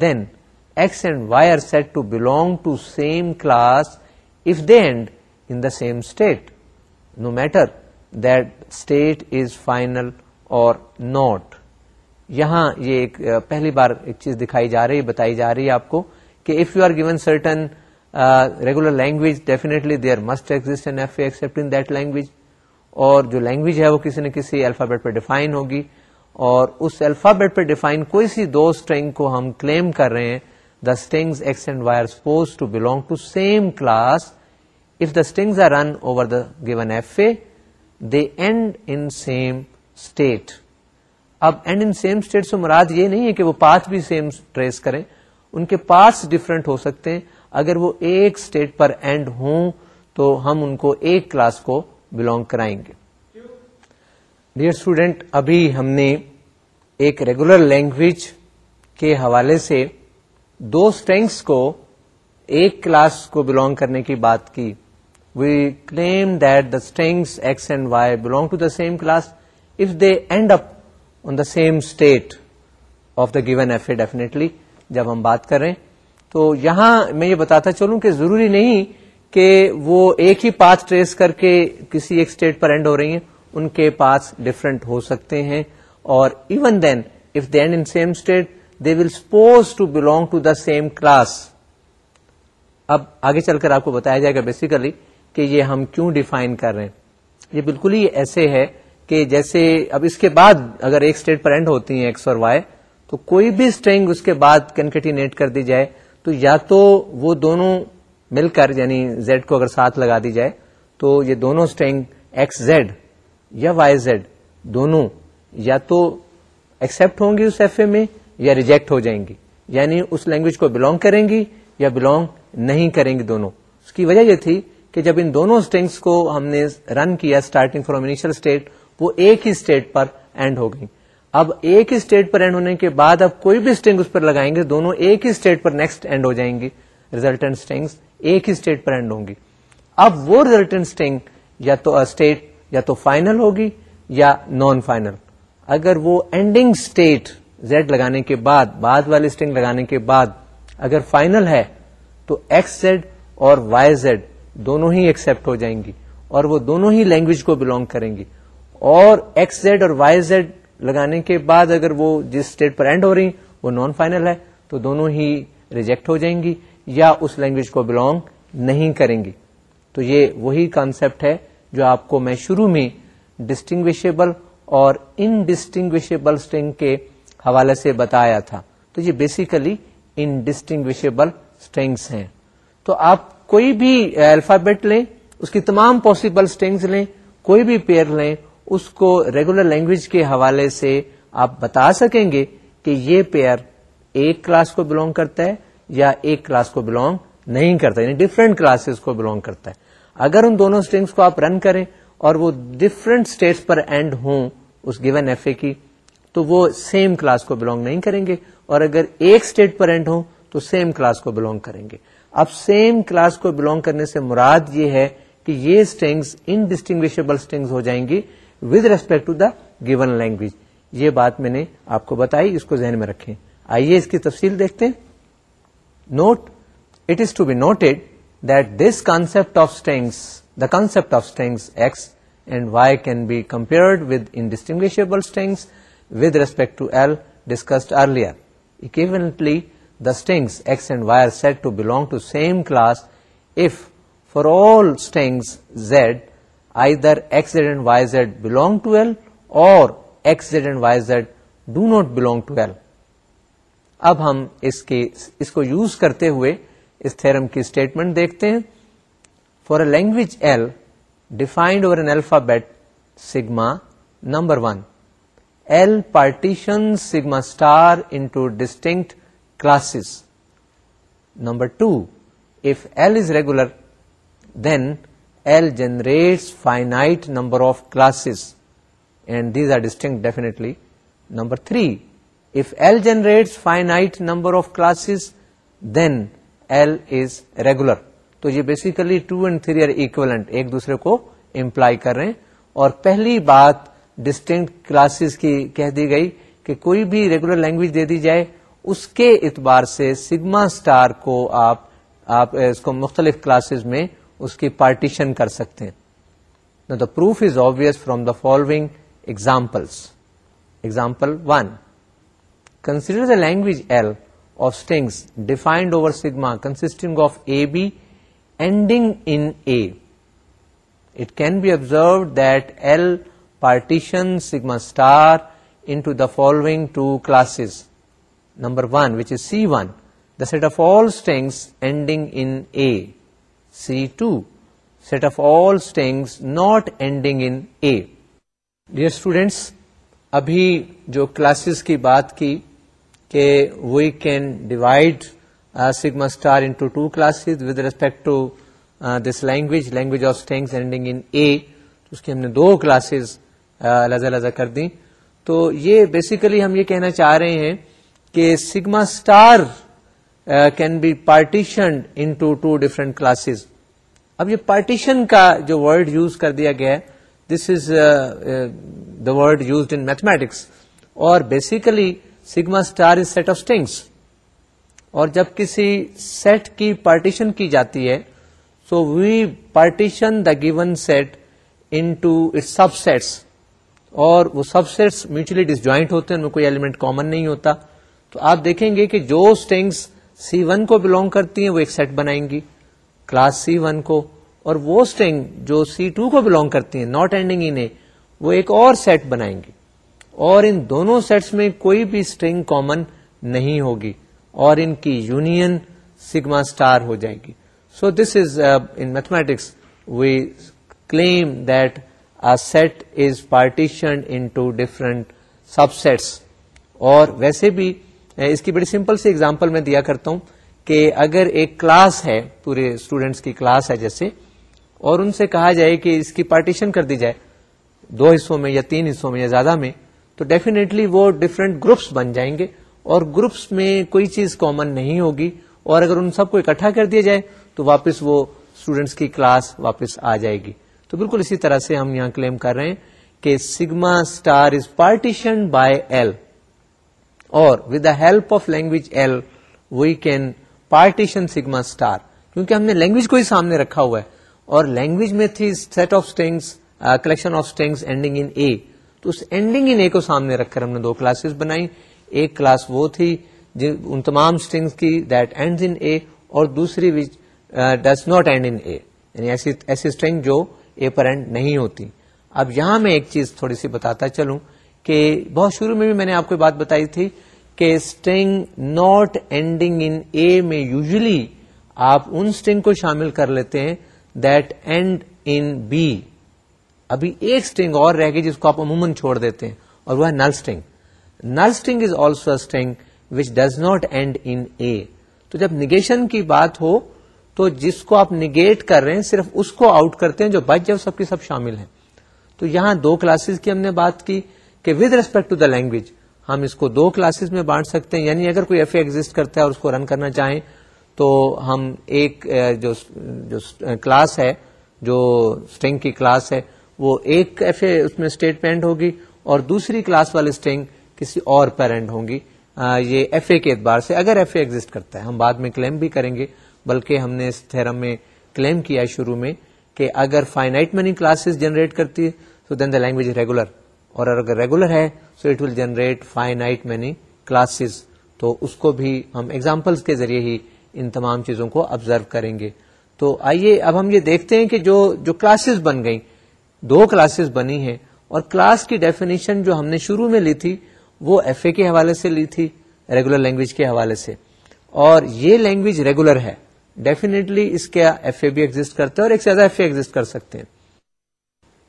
then X and Y are set to belong to same class if they end in the same state no matter that state is final or not یہاں یہ ایک پہلی بار ایک چیز دکھائی جا رہی ہے بتائی جا رہی ہے آپ کو کہ if you are given certain regular language definitely there must exist an F A accept in that language اور جو لینگویج ہے وہ کسی نہ کسی الفابیٹ پہ ڈیفائن ہوگی اور اس الفابیٹ پہ ڈیفائن کوئی سی دو اسٹرنگ کو ہم کلیم کر رہے ہیں the X and suppose to to belong same class are given F A same state اب اینڈ ان سیم اسٹیٹ سے مراد یہ نہیں ہے کہ وہ پاتھ بھی سیم ٹریس کریں ان کے پاس ڈفرینٹ ہو سکتے ہیں اگر وہ ایک اسٹیٹ پر اینڈ ہوں تو ہم ان کو ایک کلاس کو بلونگ کرائیں گے ڈیئر اسٹوڈینٹ ابھی ہم نے ایک ریگولر لینگویج کے حوالے سے دو اسٹینگس کو ایک کلاس کو بلونگ کرنے کی بات کی we claim that the strings X and Y belong to the same class if they end up on the same state of the given F A definitely جب ہم بات کر رہے ہیں تو یہاں میں یہ بتاتا چلوں کہ ضروری نہیں کہ وہ ایک ہی پاتھ ٹریس کر کے کسی ایک اسٹیٹ پر اینڈ ہو رہی ہیں ان کے پاس ڈفرینٹ ہو سکتے ہیں اور even then if end in same state they will suppose to belong to the same class اب آگے چل کر آپ کو بتایا جائے گا بیسیکلی کہ یہ ہم کیوں ڈیفائن کر رہے ہیں یہ بالکل ہی ایسے ہے کہ جیسے اب اس کے بعد اگر ایک اسٹیٹ پر اینڈ ہوتی ہیں ایکس اور وائی تو کوئی بھی اسٹرینگ اس کے بعد کنکٹی نیٹ کر دی جائے تو یا تو وہ دونوں مل کر یعنی زیڈ کو اگر ساتھ لگا دی جائے تو یہ دونوں اسٹرینگ ایکس زیڈ یا وائی زیڈ دونوں یا تو ایکسپٹ ہوں گی اس ایف اے میں یا ریجیکٹ ہو جائیں گی یعنی اس لینگویج کو بلونگ کریں گی یا بلونگ نہیں کریں گی دونوں اس کی وجہ یہ تھی کہ جب ان دونوں اسٹرنگس کو ہم نے رن کیا اسٹارٹنگ فروم انیشل اسٹیٹ وہ ایک ہی اسٹیٹ پر اینڈ ہو گئی اب ایک ہی اسٹیٹ پر اینڈ ہونے کے بعد اب کوئی بھی اسٹرنگ اس پر لگائیں گے دونوں ایک ہی اسٹیٹ پر نیکسٹ اینڈ ہو جائیں گے اسٹرنگس ایک ہی اسٹیٹ پر اینڈ ہوں گی اب وہ ریزلٹنٹ اسٹنگ یا تو اسٹیٹ یا تو فائنل ہوگی یا نان فائنل اگر وہ اینڈنگ اسٹیٹ زیڈ لگانے کے بعد بعد والے اسٹنگ لگانے کے بعد اگر فائنل ہے تو ایکس زیڈ اور وائی زیڈ دونوں ہی ایکسپٹ ہو جائیں گی اور وہ دونوں ہی لینگویج کو بلونگ کریں گی اور ایکس زیڈ اور وائی زیڈ لگانے کے بعد اگر وہ جس اسٹیٹ پر اینڈ ہو رہی وہ نان فائنل ہے تو دونوں ہی ریجیکٹ ہو جائیں گی یا اس لینگویج کو بلونگ نہیں کریں گے تو یہ وہی کانسیپٹ ہے جو آپ کو میں شروع میں ڈسٹنگوشیبل اور انڈسٹنگوشیبل اسٹرنگ کے حوالے سے بتایا تھا تو یہ بیسیکلی انڈسٹنگوشیبل اسٹرنگس ہیں تو آپ کوئی بھی الفابیٹ لیں اس کی تمام پوسیبل اسٹرنگس لیں کوئی بھی پیئر لیں اس کو ریگولر لینگویج کے حوالے سے آپ بتا سکیں گے کہ یہ پیئر ایک کلاس کو بلونگ کرتا ہے یا ایک کلاس کو بلونگ نہیں کرتا یعنی ڈفرینٹ کلاسز کو بلونگ کرتا ہے اگر ان دونوں اسٹرنگس کو آپ رن کریں اور وہ ڈفرینٹ اسٹیٹس پر اینڈ ہوں اس گیون ایف اے کی تو وہ سیم کلاس کو بلونگ نہیں کریں گے اور اگر ایک اسٹیٹ پر اینڈ ہوں تو سیم کلاس کو بلونگ کریں گے اب سیم کلاس کو بلونگ کرنے سے مراد یہ ہے کہ یہ اسٹرنگس انڈسٹنگوشبل اسٹرنگس ہو جائیں گی with respect to the given language یہ بات میں نے آپ کو بتائی اس کو ذہن میں رکھیں آئیے اس کی تفصیل دیکھتے ہیں Note, it is to be noted that this concept of strings, the concept of strings X and Y can be compared with indistinguishable strings with respect to L discussed earlier. Equivalently, the strings X and Y are said to belong to same class if for all strings Z, either XZ and YZ belong to L or XZ and YZ do not belong to L. اب ہم اس اس کو یوز کرتے ہوئے اس تھرم کی اسٹیٹمنٹ دیکھتے ہیں for a language L defined over an sigma number one L partition sigma star into distinct classes number two if L is regular then L generate finite number of classes and these are distinct definitely number three finite number of classes, then L is regular تو یہ basically two and three are equivalent ایک دوسرے کو امپلائی کر رہے ہیں اور پہلی بات ڈسٹنکٹ کلاسز کی کہہ دی گئی کہ کوئی بھی ریگولر لینگویج دے دی جائے اس کے اعتبار سے سگما اسٹار کو آپ آپ اس کو مختلف کلاسز میں اس کی پارٹیشن کر سکتے ہیں the proof is obvious from the following examples example one consider the language L of things defined over sigma consisting of A B ending in A it can be observed the L partition sigma star into the following two classes number one which is C one the set of all strings ending set of all strings not ending students ابھی جو کلاسز کی بات کی کہ we can divide sigma star into two classes with respect to this language language of strings ending in A اس کی ہم نے دو کلاسز الگ الگ کر دیں تو یہ بیسیکلی ہم یہ کہنا چاہ رہے ہیں کہ sigma star can be partition into two different classes اب یہ پارٹیشن کا جو ورڈ یوز کر دیا گیا ہے this is the word used in mathematics اور basically sigma star is set of strings اور جب کسی سیٹ کی پارٹیشن کی جاتی ہے so we partition the given set it subsets اور وہ سب سیٹس میوچلی ڈس جوائنٹ ہوتے ہیں ان میں کوئی ایلیمنٹ کامن نہیں ہوتا تو آپ دیکھیں گے کہ جو اسٹنگس سی ون کو بلونگ کرتی ہیں وہ ایک سیٹ بنائیں گی کلاس سی ون کو اور وہ اسٹنگ جو سی ٹو کو بلونگ کرتی ہیں ناٹ اینڈنگ اے وہ ایک اور سیٹ بنائیں گی اور ان دونوں سیٹس میں کوئی بھی اسٹرنگ کامن نہیں ہوگی اور ان کی یونین سگما اسٹار ہو جائے گی so this is in mathematics we claim that a set is partition into different subsets اور ویسے بھی uh, اس کی بڑی سمپل سی ایگزامپل میں دیا کرتا ہوں کہ اگر ایک کلاس ہے پورے اسٹوڈینٹس کی کلاس ہے جیسے اور ان سے کہا جائے کہ اس کی پارٹیشن کر دی جائے دو حصوں میں یا تین حصوں میں یا زیادہ میں تو ڈیفینیٹلی وہ ڈفرینٹ گروپس بن جائیں گے اور گروپس میں کوئی چیز کامن نہیں ہوگی اور اگر ان سب کو اکٹھا کر دیا جائے تو واپس وہ اسٹوڈینٹس کی کلاس واپس آ جائے گی تو بالکل اسی طرح سے ہم یہاں کلیم کر رہے ہیں کہ sigma star is partition by L اور with the help of language L we can partition sigma star کیونکہ ہم نے لینگویج کو ہی سامنے رکھا ہوا ہے اور لینگویج میں تھی set of strings collection of strings تو اس اینڈنگ ان اے کو سامنے رکھ کر ہم نے دو کلاسز بنائی ایک کلاس وہ تھی ان تمام اسٹنگ کی دیٹ اینڈ ان اے اور دوسری which does not end in A یعنی ایسی اسٹرنگ جو اے پر اینڈ نہیں ہوتی اب یہاں میں ایک چیز تھوڑی سی بتاتا چلوں کہ بہت شروع میں بھی میں نے آپ کو بات بتائی تھی کہ string not ending in A میں یوزلی آپ ان اسٹرنگ کو شامل کر لیتے ہیں دیٹ اینڈ ان بی ابھی ایک اسٹنگ اور رہ گئی جس کو آپ عموماً چھوڑ دیتے ہیں اور وہ ہے null string is also which does not end in A تو جب نگیشن کی بات ہو تو جس کو آپ نگیٹ کر رہے ہیں صرف اس کو آؤٹ کرتے ہیں جو بچ جائے سب سب شامل ہیں تو یہاں دو کلاسز کی ہم نے بات کی کہ with respect to the language ہم اس کو دو کلاسز میں بانٹ سکتے ہیں یعنی اگر کوئی ایف اے ایگزٹ کرتا ہے اور اس کو رن کرنا چاہیں تو ہم ایک جو کلاس ہے جو اسٹنگ کی کلاس ہے وہ ایک ایفے اس میں اسٹیٹ پینٹ ہوگی اور دوسری کلاس والے اسٹینگ کسی اور پیرنٹ ہوں گی آ, یہ ایف اے کے اعتبار سے اگر ایف اے ایگزٹ کرتا ہے ہم بعد میں کلیم بھی کریں گے بلکہ ہم نے اس تھرم میں کلیم کیا ہے شروع میں کہ اگر فائنائٹ منی کلاسز جنریٹ کرتی ہے تو دین دا لینگویج ریگولر اور اگر ریگولر ہے so it will generate finite many many classes تو اس کو بھی ہم ایگزامپلس کے ذریعے ہی ان تمام چیزوں کو آبزرو کریں گے تو آئیے اب ہم یہ دیکھتے ہیں کہ جو کلاسز بن گئی دو کلاسز بنی ہیں اور کلاس کی ڈیفینیشن جو ہم نے شروع میں لی تھی وہ ایف اے کے حوالے سے لی تھی ریگولر لینگویج کے حوالے سے اور یہ لینگویج ریگولر ہے ڈیفینیٹلی اس کے ایف اے بھی ایگزٹ کرتے ہیں اور ایک سے زیادہ ایف اے ایگزٹ کر سکتے ہیں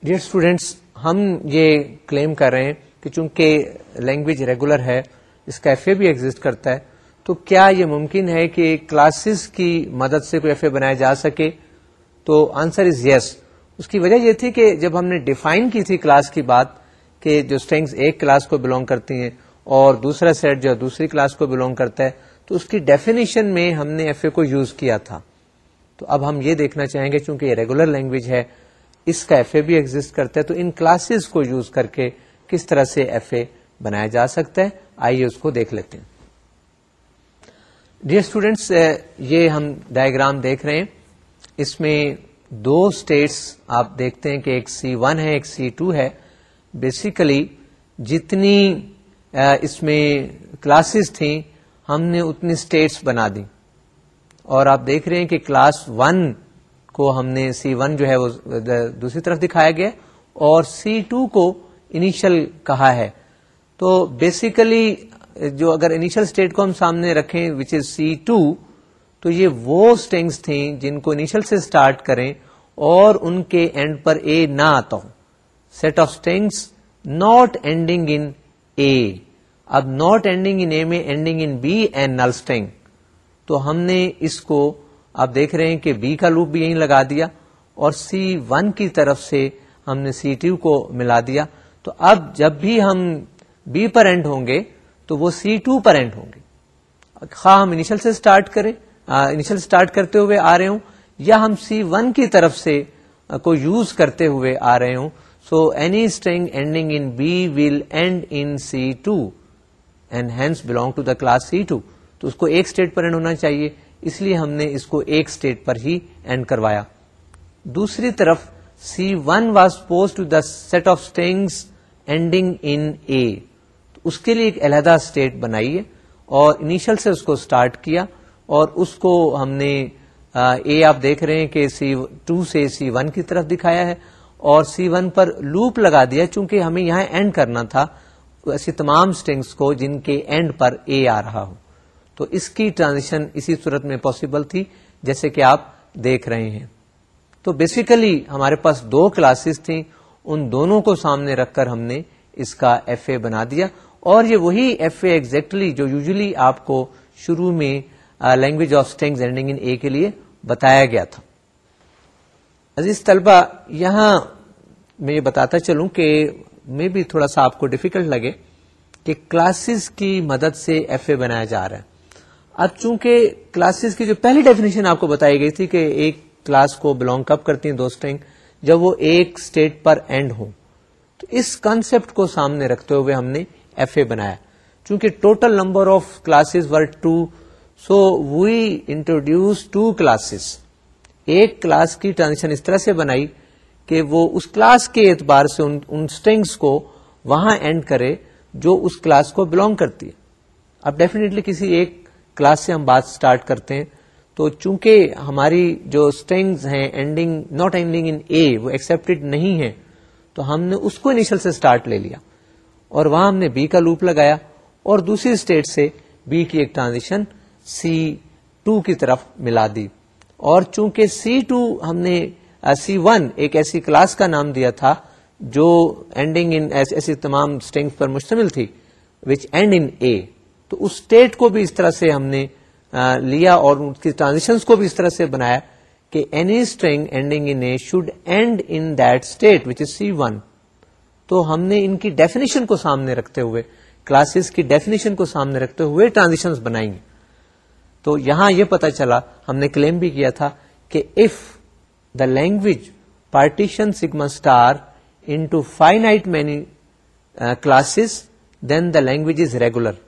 ڈیئر اسٹوڈینٹس ہم یہ کلیم کر رہے ہیں کہ چونکہ لینگویج ریگولر ہے اس کا ایف اے بھی ایگزٹ کرتا ہے تو کیا یہ ممکن ہے کہ کلاسز کی مدد سے کوئی ایف اے بنایا جا سکے تو آنسر از یس اس کی وجہ یہ تھی کہ جب ہم نے ڈیفائن کی تھی کلاس کی بات کہ جو اسٹرینگس ایک کلاس کو بلونگ کرتی ہیں اور دوسرا سیٹ جو دوسری کلاس کو بلونگ کرتا ہے تو اس کی ڈیفینیشن میں ہم نے ایف اے کو یوز کیا تھا تو اب ہم یہ دیکھنا چاہیں گے چونکہ یہ ریگولر لینگویج ہے اس کا ایف اے بھی ایگزٹ کرتا ہے تو ان کلاسز کو یوز کر کے کس طرح سے ایف اے بنایا جا سکتا ہے آئیے اس کو دیکھ لیتے ہیں ڈیئر اسٹوڈینٹس یہ ہم ڈائگرام دیکھ رہے ہیں اس میں دو اسٹیٹس آپ دیکھتے ہیں کہ ایک سی ون ہے ایک سی ٹو ہے بیسیکلی جتنی اس میں کلاسز تھیں ہم نے اتنی اسٹیٹس بنا دی اور آپ دیکھ رہے ہیں کہ کلاس ون کو ہم نے سی ون جو ہے وہ دوسری طرف دکھایا گیا اور سی ٹو کو انیشل کہا ہے تو بیسیکلی جو اگر انیشل اسٹیٹ کو ہم سامنے رکھیں وچ از سی ٹو تو یہ وہ اسٹینگس تھیں جن کو انیشل سے اسٹارٹ کریں اور ان کے اینڈ پر اے نہ آتا ہوں set of strings not ending in A اب ناٹ اینڈنگ ان اے میں ending in B and null تو ہم نے اس کو آپ دیکھ رہے ہیں کہ بی کا لوپ بھی یہیں لگا دیا اور سی ون کی طرف سے ہم نے سی ٹو کو ملا دیا تو اب جب بھی ہم بی پر اینڈ ہوں گے تو وہ سی ٹو پر اینڈ ہوں گے خواہ ہم انیشل سے اسٹارٹ کریں انیشل اسٹارٹ کرتے ہوئے آ رہے ہوں یا ہم سی ون کی طرف سے کو یوز کرتے ہوئے آ رہے ہوں so any string ending in B will end in C two and hence belong to the class C two تو اس کو ایک اسٹیٹ پر اینڈ ہونا چاہیے اس لیے ہم نے اس کو ایک اسٹیٹ پر ہی اینڈ کروایا دوسری طرف C one was pose to the set of strings ending in A اس کے لیے ایک علیحدہ اسٹیٹ بنائیے اور انیشل سے اس کو اسٹارٹ کیا اور اس کو ہم نے اے آپ دیکھ رہے ہیں کہ سی ٹو سے سی ون کی طرف دکھایا ہے اور سی ون پر لوپ لگا دیا چونکہ ہمیں یہاں اینڈ کرنا تھا ایسی تمام اسٹنگس کو جن کے اینڈ پر اے آ رہا ہو تو اس کی ٹرانزیشن اسی صورت میں پاسبل تھی جیسے کہ آپ دیکھ رہے ہیں تو بیسیکلی ہمارے پاس دو کلاسز تھیں ان دونوں کو سامنے رکھ کر ہم نے اس کا ایف اے بنا دیا اور یہ وہی ایف اے ایگزیکٹلی جو یوزلی آپ کو شروع میں لینگویج آف ان اے کے لیے بتایا گیا تھا عزیز طلبہ یہاں میں یہ بتاتا چلوں کہ میں بھی تھوڑا سا آپ کو ڈفیکلٹ لگے کہ کلاسز کی مدد سے ایف اے بنایا جا رہا ہے اب چونکہ کلاسز کی جو پہلی ڈیفینیشن آپ کو بتائی گئی تھی کہ ایک کلاس کو بلانگ کب کرتی ہیں دو اسٹینگ جب وہ ایک اسٹیٹ پر اینڈ ہو تو اس کانسپٹ کو سامنے رکھتے ہوئے ہم نے ایف اے بنایا چونکہ total number of classes were two so we introduce two classes ایک کلاس کی ٹرانزیکشن اس طرح سے بنائی کہ وہ اس کلاس کے اعتبار سے ان اسٹرنگس کو وہاں اینڈ کرے جو اس کلاس کو بلونگ کرتی ہے اب ڈیفینیٹلی کسی ایک کلاس سے ہم بات اسٹارٹ کرتے ہیں تو چونکہ ہماری جو اسٹرنگز ہیں ending not ending in A وہ ایکسپٹیڈ نہیں ہے تو ہم نے اس کو انیشل سے اسٹارٹ لے لیا اور وہاں ہم نے بی کا لوپ لگایا اور دوسری اسٹیٹ سے بی کی ایک ٹرانزیشن سی ٹو کی طرف ملا دی اور چونکہ سی ٹو ہم نے سی ون ایک ایسی کلاس کا نام دیا تھا جو اینڈنگ ان ایسی تمام اسٹینگ پر مشتمل تھی وچ اینڈ ان اے تو اس اسٹیٹ کو بھی اس طرح سے ہم نے لیا اور کی ٹرانزیشنس کو بھی اس طرح سے بنایا کہ any string ending in A should end in that state which is C one تو ہم نے ان کی ڈیفینیشن کو سامنے رکھتے ہوئے کلاسز کی ڈیفینیشن کو سامنے رکھتے ہوئے ٹرانزیشن بنائیں گے تو یہاں یہ پتا چلا ہم نے کلیم بھی کیا تھا کہ if the language partition sigma star finite many classes then the language is regular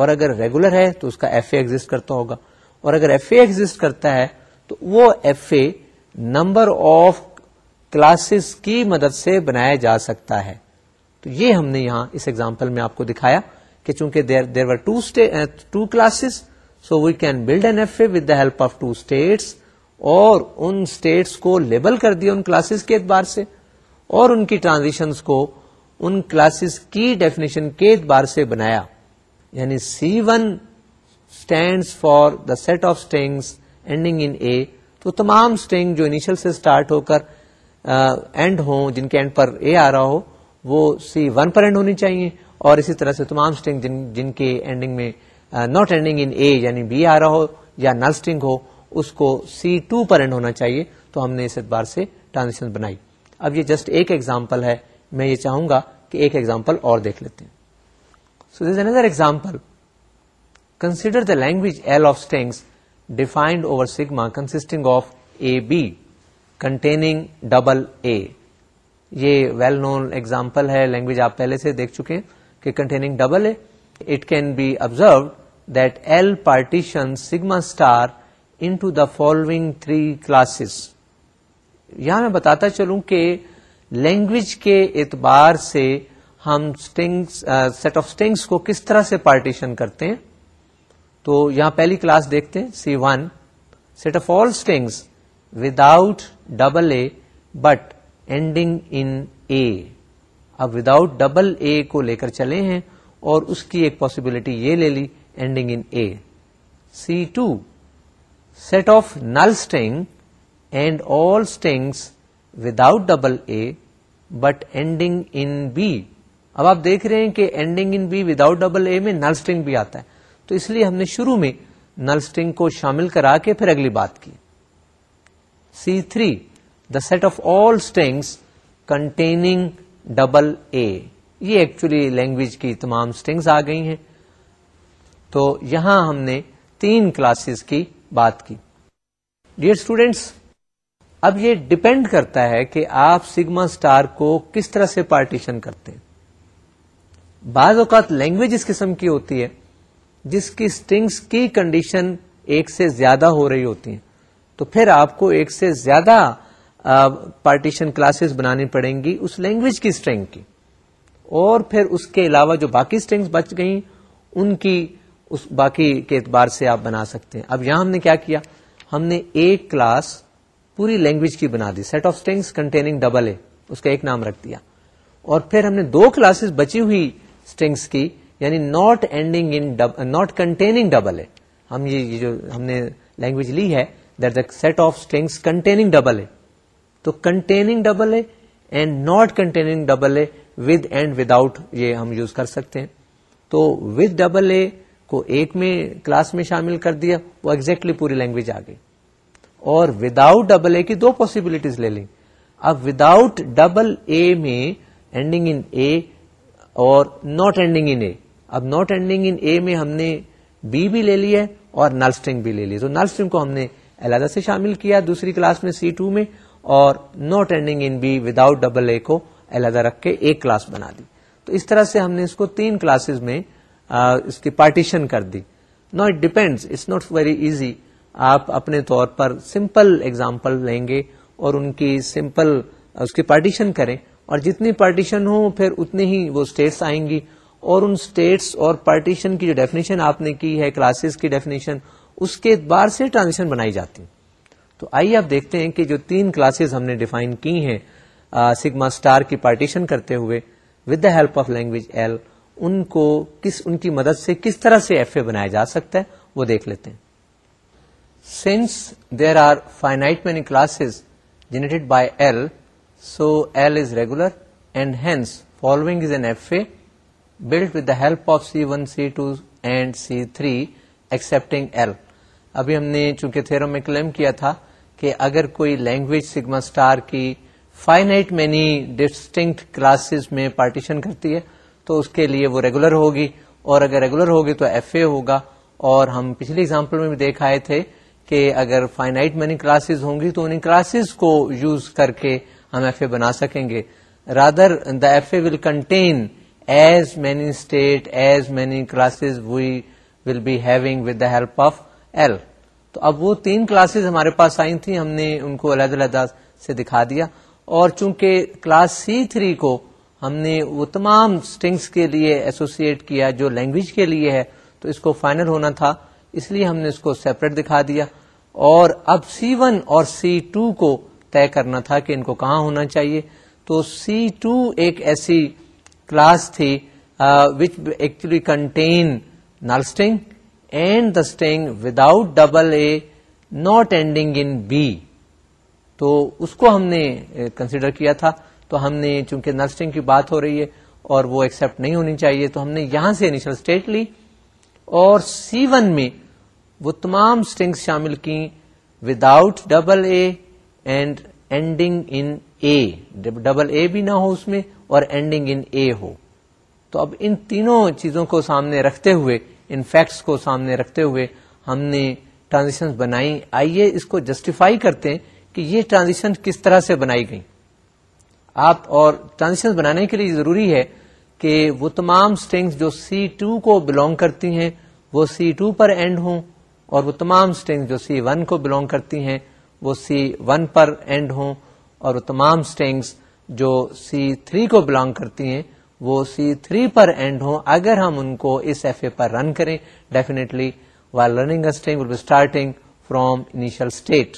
اور اگر ریگولر ہے تو اس کا ایف اے ایگزٹ کرتا ہوگا اور اگر ایف اے ایگزٹ کرتا ہے تو وہ F A number of classes کی مدد سے بنایا جا سکتا ہے تو یہ ہم نے یہاں اس ایگزامپل میں آپ کو دکھایا کہ چونکہ there there two classes so we can build an F A with the help of two states اور ان اسٹیٹس کو لیبل کر دیا ان کلاسز کے اعتبار سے اور ان کی ٹرانزیکشن کو ان کلاسز کی ڈیفینیشن کے اعتبار سے بنایا یعنی C one stand for the set of strings ending in A تو تمام اسٹینگ جو انیشل سے اسٹارٹ ہو کر اینڈ اینڈ جن کے پر اے آ رہا ہو وہ سی ون پر اینڈ ہونی چاہیے اور اسی طرح سے تمام اسٹینگ جن کے اینڈنگ میں ناٹ اینڈنگ ان اے یعنی بی آ رہا ہو یا نرسٹنگ ہو اس کو سی ٹو پر اینڈ ہونا چاہیے تو ہم نے اس اعتبار سے ٹرانزیشن بنائی اب یہ جسٹ ایک ایگزامپل ہے میں یہ چاہوں گا کہ ایک ایگزامپل اور دیکھ لیتے ہیں so this another example consider the language L of strings defined over sigma consisting of A B containing double A یہ ویل نون ایگزامپل ہے لینگویج آپ پہلے سے دیکھ چکے ہیں کہ containing double A it can be observed that L partition sigma star into the following three یہاں میں بتاتا چلوں کہ لینگویج کے اعتبار سے ہم سیٹ آف اسٹنگس کو کس طرح سے پارٹیشن کرتے ہیں تو یہاں پہلی کلاس دیکھتے ہیں C one set of all strings without double A but ending in A اب وداؤٹ ڈبل اے کو لے کر چلے ہیں اور اس کی ایک پاسبلٹی یہ لے لی ending in A C two set of null string and all strings without double A but ending in B اب آپ دیکھ رہے ہیں کہ ending in B without double A میں نل اسٹنگ بھی آتا ہے تو اس لیے ہم نے شروع میں نل اسٹنگ کو شامل کرا کے پھر اگلی بات کی C three the set of all strings containing double A یہ ایکچولی لینگویج کی تمام اسٹنگز آ گئی ہیں تو یہاں ہم نے تین کلاسز کی بات کی ڈیئر اسٹوڈینٹس اب یہ ڈپینڈ کرتا ہے کہ آپ سگما اسٹار کو کس طرح سے پارٹیشن کرتے ہیں بعض اوقات لینگویج اس قسم کی ہوتی ہے جس کی اسٹنگس کی کنڈیشن ایک سے زیادہ ہو رہی ہوتی ہیں تو پھر آپ کو ایک سے زیادہ پارٹیشن کلاسز بنانی پڑیں گی اس لینگویج کی اسٹرینگ کی اور پھر اس کے علاوہ جو باقی اسٹرنگس بچ گئیں ان کی اس باقی کے اعتبار سے آپ بنا سکتے ہیں اب یہاں ہم نے کیا کیا ہم نے ایک کلاس پوری لینگویج کی بنا دی set of strings containing double A اس کا ایک نام رکھ دیا اور پھر ہم نے دو کلاسز بچی ہوئی اسٹرنگس کی یعنی not ending in not containing double a ہم یہ جو ہم نے لینگویج لی ہے there the set of strings containing double a تو containing double a and not containing double a with and out یہ ہم یوز کر سکتے ہیں تو ود ڈبل اے کو ایک میں کلاس میں شامل کر دیا وہ ایگزیکٹلی پوری لینگویج آ گئی اور ڈبل اے کی دو پاسبلٹیز لے لیں اب وداؤٹ اے اور ناٹ اینڈنگ ان اے اب ناٹ اینڈنگ ان اے میں ہم نے بی بھی لے لی ہے اور نل اسٹرنگ بھی لے لی تو نل اسٹرنگ کو ہم نے علیحدہ سے شامل کیا دوسری کلاس میں سی ٹو میں اور not ending in B without double A کو علیحدہ رکھ کے ایک کلاس بنا دی تو اس طرح سے ہم نے اس کو تین کلاسز میں اس کی پارٹیشن کر دی no it depend it's not very easy آپ اپنے طور پر سمپل اگزامپل لیں گے اور ان کی سمپل اس کی پارٹیشن کریں اور جتنی پارٹیشن ہو پھر اتنی ہی وہ اسٹیٹس آئیں گی اور ان اسٹیٹس اور پارٹیشن کی جو ڈیفینیشن آپ نے کی ہے کلاسز کی ڈیفینیشن اس کے اعتبار سے ٹرانزیشن بنائی جاتی تو آئیے آپ دیکھتے ہیں کہ جو تین کلاسز ہم نے ڈیفائن کی ہیں سگما اسٹار کی پارٹیشن کرتے ہوئے with the help of language L ان کو کس ان کی مدد سے کس طرح سے ایف اے بنایا جا سکتا ہے وہ دیکھ لیتے ہیں since there are many classes generated by L so L is regular and hence following is an F A build with the help of C one C two and C three excepting L ابھی ہم نے چونکہ میں کلیم کیا تھا کہ اگر کوئی لینگویج سگما اسٹار کی فائنائٹ مینی ڈسٹنکٹ کلاسز میں پارٹیشن کرتی ہے تو اس کے لیے وہ ریگولر ہوگی اور اگر ریگولر ہوگی تو ایف اے ہوگا اور ہم پچھلے اگزامپل میں بھی دیکھ آئے تھے کہ اگر فائنائٹ مینی کلاسز ہوں گی تو ان کلاسز کو یوز کر کے ہم ایف اے بنا سکیں گے rather the F A will contain as many state as many classes we will be having with the help of L تو اب وہ تین کلاسز ہمارے پاس آئی تھیں ہم نے ان کو علیحدہ علیحدہ سے دکھا دیا اور چونکہ کلاس سی تھری کو ہم نے وہ تمام اسٹنگس کے لیے ایسوسیٹ کیا جو لینگویج کے لیے ہے تو اس کو فائنل ہونا تھا اس لیے ہم نے اس کو سیپریٹ دکھا دیا اور اب سی ون اور سی ٹو کو طے کرنا تھا کہ ان کو کہاں ہونا چاہیے تو سی ٹو ایک ایسی کلاس تھی which actually contain string and the string without double a not ending in b تو اس کو ہم نے کنسیڈر کیا تھا تو ہم نے چونکہ نرسٹنگ کی بات ہو رہی ہے اور وہ ایکسپٹ نہیں ہونی چاہیے تو ہم نے یہاں سے انیشل اسٹیٹ لی اور سی ون میں وہ تمام اسٹنگس شامل کی without double A and ending in A double A بھی نہ ہو اس میں اور اینڈنگ ان اے ہو تو اب ان تینوں چیزوں کو سامنے رکھتے ہوئے ان فیکٹس کو سامنے رکھتے ہوئے ہم نے ٹرانزیکشن بنائی آئیے اس کو جسٹیفائی کرتے ہیں کہ یہ ٹرانزیشن کس طرح سے بنائی گئی آپ اور ٹرانزیشن بنانے کے لیے ضروری ہے کہ وہ تمام اسٹرنگس جو سی ٹو کو بلونگ کرتی ہیں وہ سی ٹو پر اینڈ ہوں اور وہ تمام اسٹرنگس جو سی ون کو بلونگ کرتی ہیں وہ سی ون پر اینڈ ہوں اور وہ تمام اسٹرنگس جو سی تھری کو بلونگ کرتی ہیں وہ سی تھری پر اینڈ ہوں اگر ہم ان کو اس ایف اے پر رن کریں definitely while running A will be starting from initial state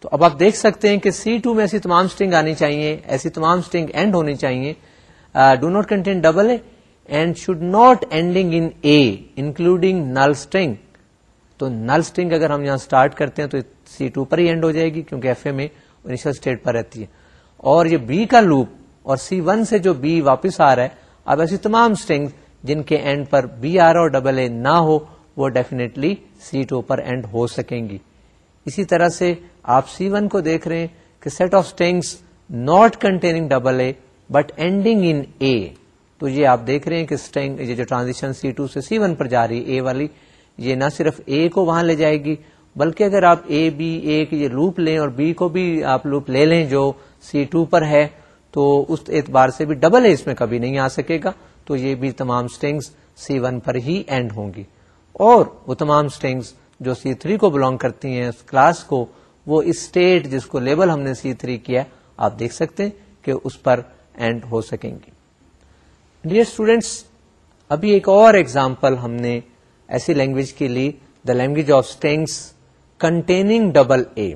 تو اب آپ دیکھ سکتے ہیں کہ سی ٹو میں ایسی تمام اسٹنگ آنی چاہیے ایسی تمام اسٹنگ اینڈ ہونی چاہیے do not contain double a and should not ending in a including null string تو نل اسٹنگ اگر ہم یہاں اسٹارٹ کرتے ہیں تو سی ٹو پر ہی اینڈ ہو جائے گی کیونکہ ایف اے میں انیشل اسٹیٹ پر رہتی ہے اور یہ بی کا لوپ اور سی ون سے جو بی واپس آ رہا ہے اب ایسی تمام اسٹنگ جن کے اینڈ پر بی آ رہا اور ڈبل اے نہ ہو وہ ڈیفینےٹلی ٹو پر اینڈ ہو سکیں گی اسی طرح سے آپ سی ون کو دیکھ رہے ہیں کہ set of strings not containing a but ending in a تو یہ آپ دیکھ رہے ہیں کہ یہ جو سی ٹو سے سی ون پر جا رہی ہے اے والی یہ نہ صرف اے کو وہاں لے جائے گی بلکہ اگر آپ اے بی اے یہ لوپ لیں اور بی کو بھی آپ لوپ لے لیں جو سی ٹو پر ہے تو اس اعتبار سے بھی ڈبل اے اس میں کبھی نہیں آ سکے گا تو یہ بھی تمام اسٹینگس سی ون پر ہی اینڈ ہوں گی اور وہ تمام اسٹینگس جو سی تھری کو بلونگ کرتی ہیں اس کلاس کو وہ اسٹیٹ جس کو لیبل ہم نے سی تھری کیا آپ دیکھ سکتے ہیں کہ اس پر اینڈ ہو سکیں گی ڈیئر اسٹوڈینٹس ابھی ایک اور ایگزامپل ہم نے ایسی لینگویج کی لی the language of strings containing double A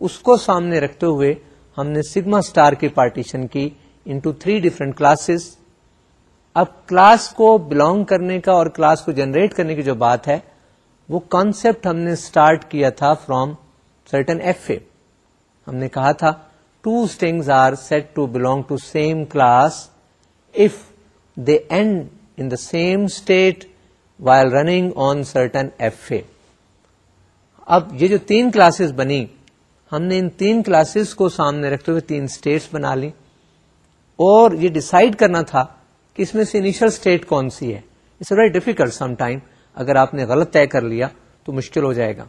اس کو سامنے رکھتے ہوئے ہم نے سگما اسٹار کی پارٹیشن کی انٹو تھری ڈفرنٹ کلاسز اب کلاس کو بلونگ کرنے کا اور کلاس کو جنریٹ کرنے کی جو بات ہے وہ کانسپٹ ہم نے اسٹارٹ کیا تھا فروم سرٹن ایف اے ہم نے کہا تھا two strings are set to belong to same class if they end in the same state while running on certain F A اب یہ جو تین کلاسز بنی ہم نے ان تین کلاسز کو سامنے رکھتے ہوئے تین اسٹیٹس بنا لی اور یہ ڈسائڈ کرنا تھا کہ اس میں سے انیشل اسٹیٹ کون سی ہے it's very difficult some time اگر آپ نے غلط طے کر لیا تو مشکل ہو جائے گا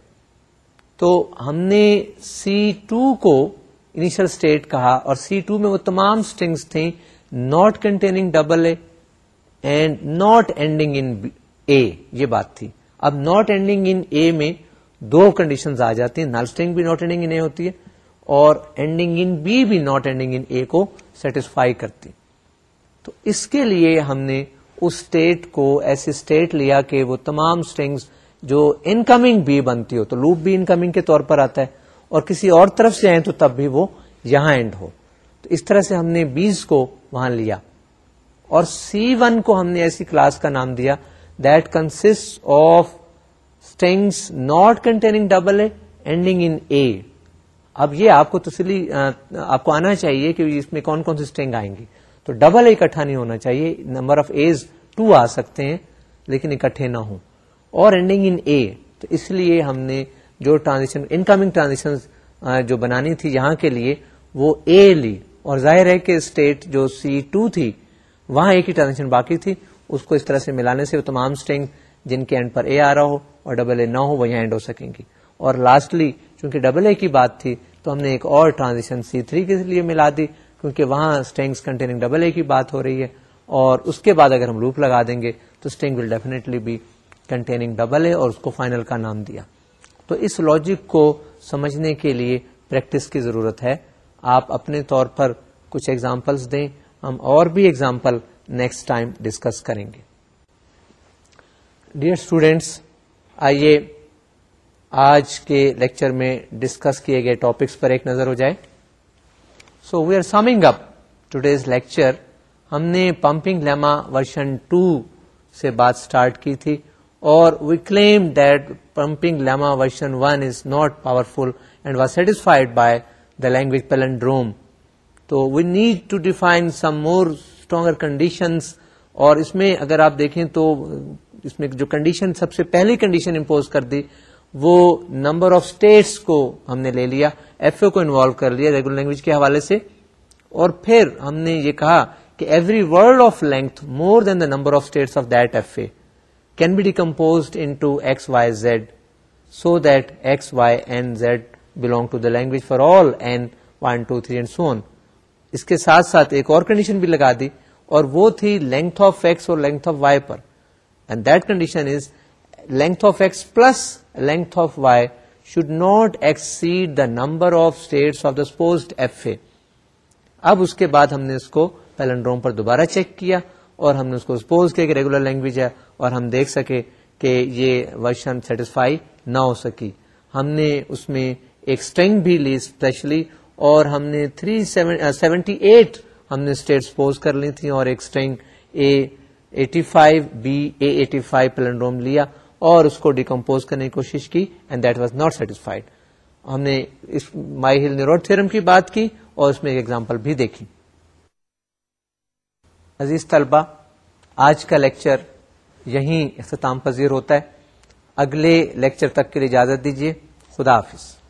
تو ہم نے سی ٹو کو انیشل اسٹیٹ کہا اور سی ٹو میں وہ تمام اسٹنگس یہ بات تھی اب ناٹ اینڈنگ ان اے میں دو کنڈیشن آ جاتی ہیں نال اسٹنگ بھی ناٹ اینڈنگ ان اے ہوتی ہے اور اینڈنگ ان بی بھی ناٹ اینڈنگ ان اے کو سیٹسفائی کرتی تو اس کے لیے ہم نے اس اسٹیٹ کو ایسی اسٹیٹ لیا کہ وہ تمام اسٹرنگس جو انکمنگ بھی بنتی ہو تو لوپ بھی انکمنگ کے طور پر آتا ہے اور کسی اور طرف سے آئے تو تب بھی وہ یہاں اینڈ ہو تو اس طرح سے ہم نے بیس کو وہاں لیا اور سی ون کو ہم نے ایسی کلاس کا نام دیا that consist of strings not containing a ending in a اب یہ آپ کو تسلی آپ کو آنا چاہیے کہ اس میں کون کون سی اسٹنگ آئیں گی تو ڈبل اکٹھا نہیں ہونا چاہیے نمبر آف ایز ٹو آ سکتے ہیں لیکن اکٹھے نہ ہوں اور اینڈنگ ان اے تو اس لیے ہم نے جو ٹرانزیکشن انکمنگ ٹرانزیکشن جو بنانی تھی یہاں کے لیے وہ اے لی اور ظاہر ہے کہ اسٹیٹ جو سی ٹو تھی وہاں ایک ہی ٹرانزیکشن باقی تھی اس کو اس طرح سے ملانے سے وہ تمام اسٹینگ جن کے اینڈ پر اے آ رہا ہو اور ڈبل اے نہ ہو وہ یہاں اینڈ ہو سکیں گی اور لاسٹلی چونکہ ڈبل اے کی بات تھی تو ہم نے ایک اور ٹرانزیکشن سی تھری کے لیے ملا دی کیونکہ وہاں اسٹینگس کنٹینگ ڈبل اے کی بات ہو رہی ہے اور اس کے بعد اگر ہم لوپ لگا دیں گے تو اسٹینگ ول ڈیفینیٹلی بھی کنٹیننگ ڈبل اے اور اس کو فائنل کا نام دیا تو اس لاجک کو سمجھنے کے لیے پریکٹس کی ضرورت ہے آپ اپنے طور پر کچھ ایگزامپلس دیں ہم اور بھی ایگزامپل نیکسٹ ٹائم ڈسکس کریں گے ڈیئر اسٹوڈینٹس آئیے آج کے لیکچر میں ڈسکس کیے گئے ٹاپکس پر ایک نظر ہو جائے so we are summing up these lecture ہم نے پمپنگ لیما ورژن ٹو سے بات اسٹارٹ کی تھی اور we claim pumping lemma version is not and was satisfied by the language palindrome تو we need to define some more stronger conditions اور اس میں اگر آپ دیکھیں تو اس میں جو کنڈیشن سب سے پہلی کنڈیشن امپوز کر دی وہ نمبر آف اسٹیٹس کو ہم نے لے لیا ایف اے کو انوالو کر لیا ریگولر لینگویج کے حوالے سے اور پھر ہم نے یہ کہا کہ every word of length more than the number of states of that F A can be decompose x y z so that x y z belong to the language for all n one two three and so on اس کے ساتھ ساتھ ایک اور کنڈیشن بھی لگا دی اور وہ تھی لینتھ آف ایکس اور length of Y per and that condition is length of x plus length of y should not exceed the number of state of that F A اب اس کے بعد ہم نے اس کو پیلنڈروم پر دوبارہ چیک کیا اور ہم نے اس کو سپوز کیا کہ ریگولر لینگویج ہے اور ہم دیکھ سکے کہ یہ ورژن سیٹسفائی نہ ہو سکی ہم نے اس میں ایک اسٹنگ بھی لی اسپیشلی اور ہم نے تھری سیونٹی ایٹ ہم نے اسٹیٹ سپوز کر لی تھیں اور ایک a a eighty eighty five five b palindrome لیا اور اس کو ڈیکمپوز کرنے کی کوشش کی and that was not satisfied ہم نے اس مائی ہل نیروڈ تھرم کی بات کی اور اس میں ایک ایگزامپل بھی دیکھی عزیز طلبہ آج کا لیکچر یہیں اختتام پذیر ہوتا ہے اگلے لیکچر تک کے لیے اجازت دیجیے خدا حافظ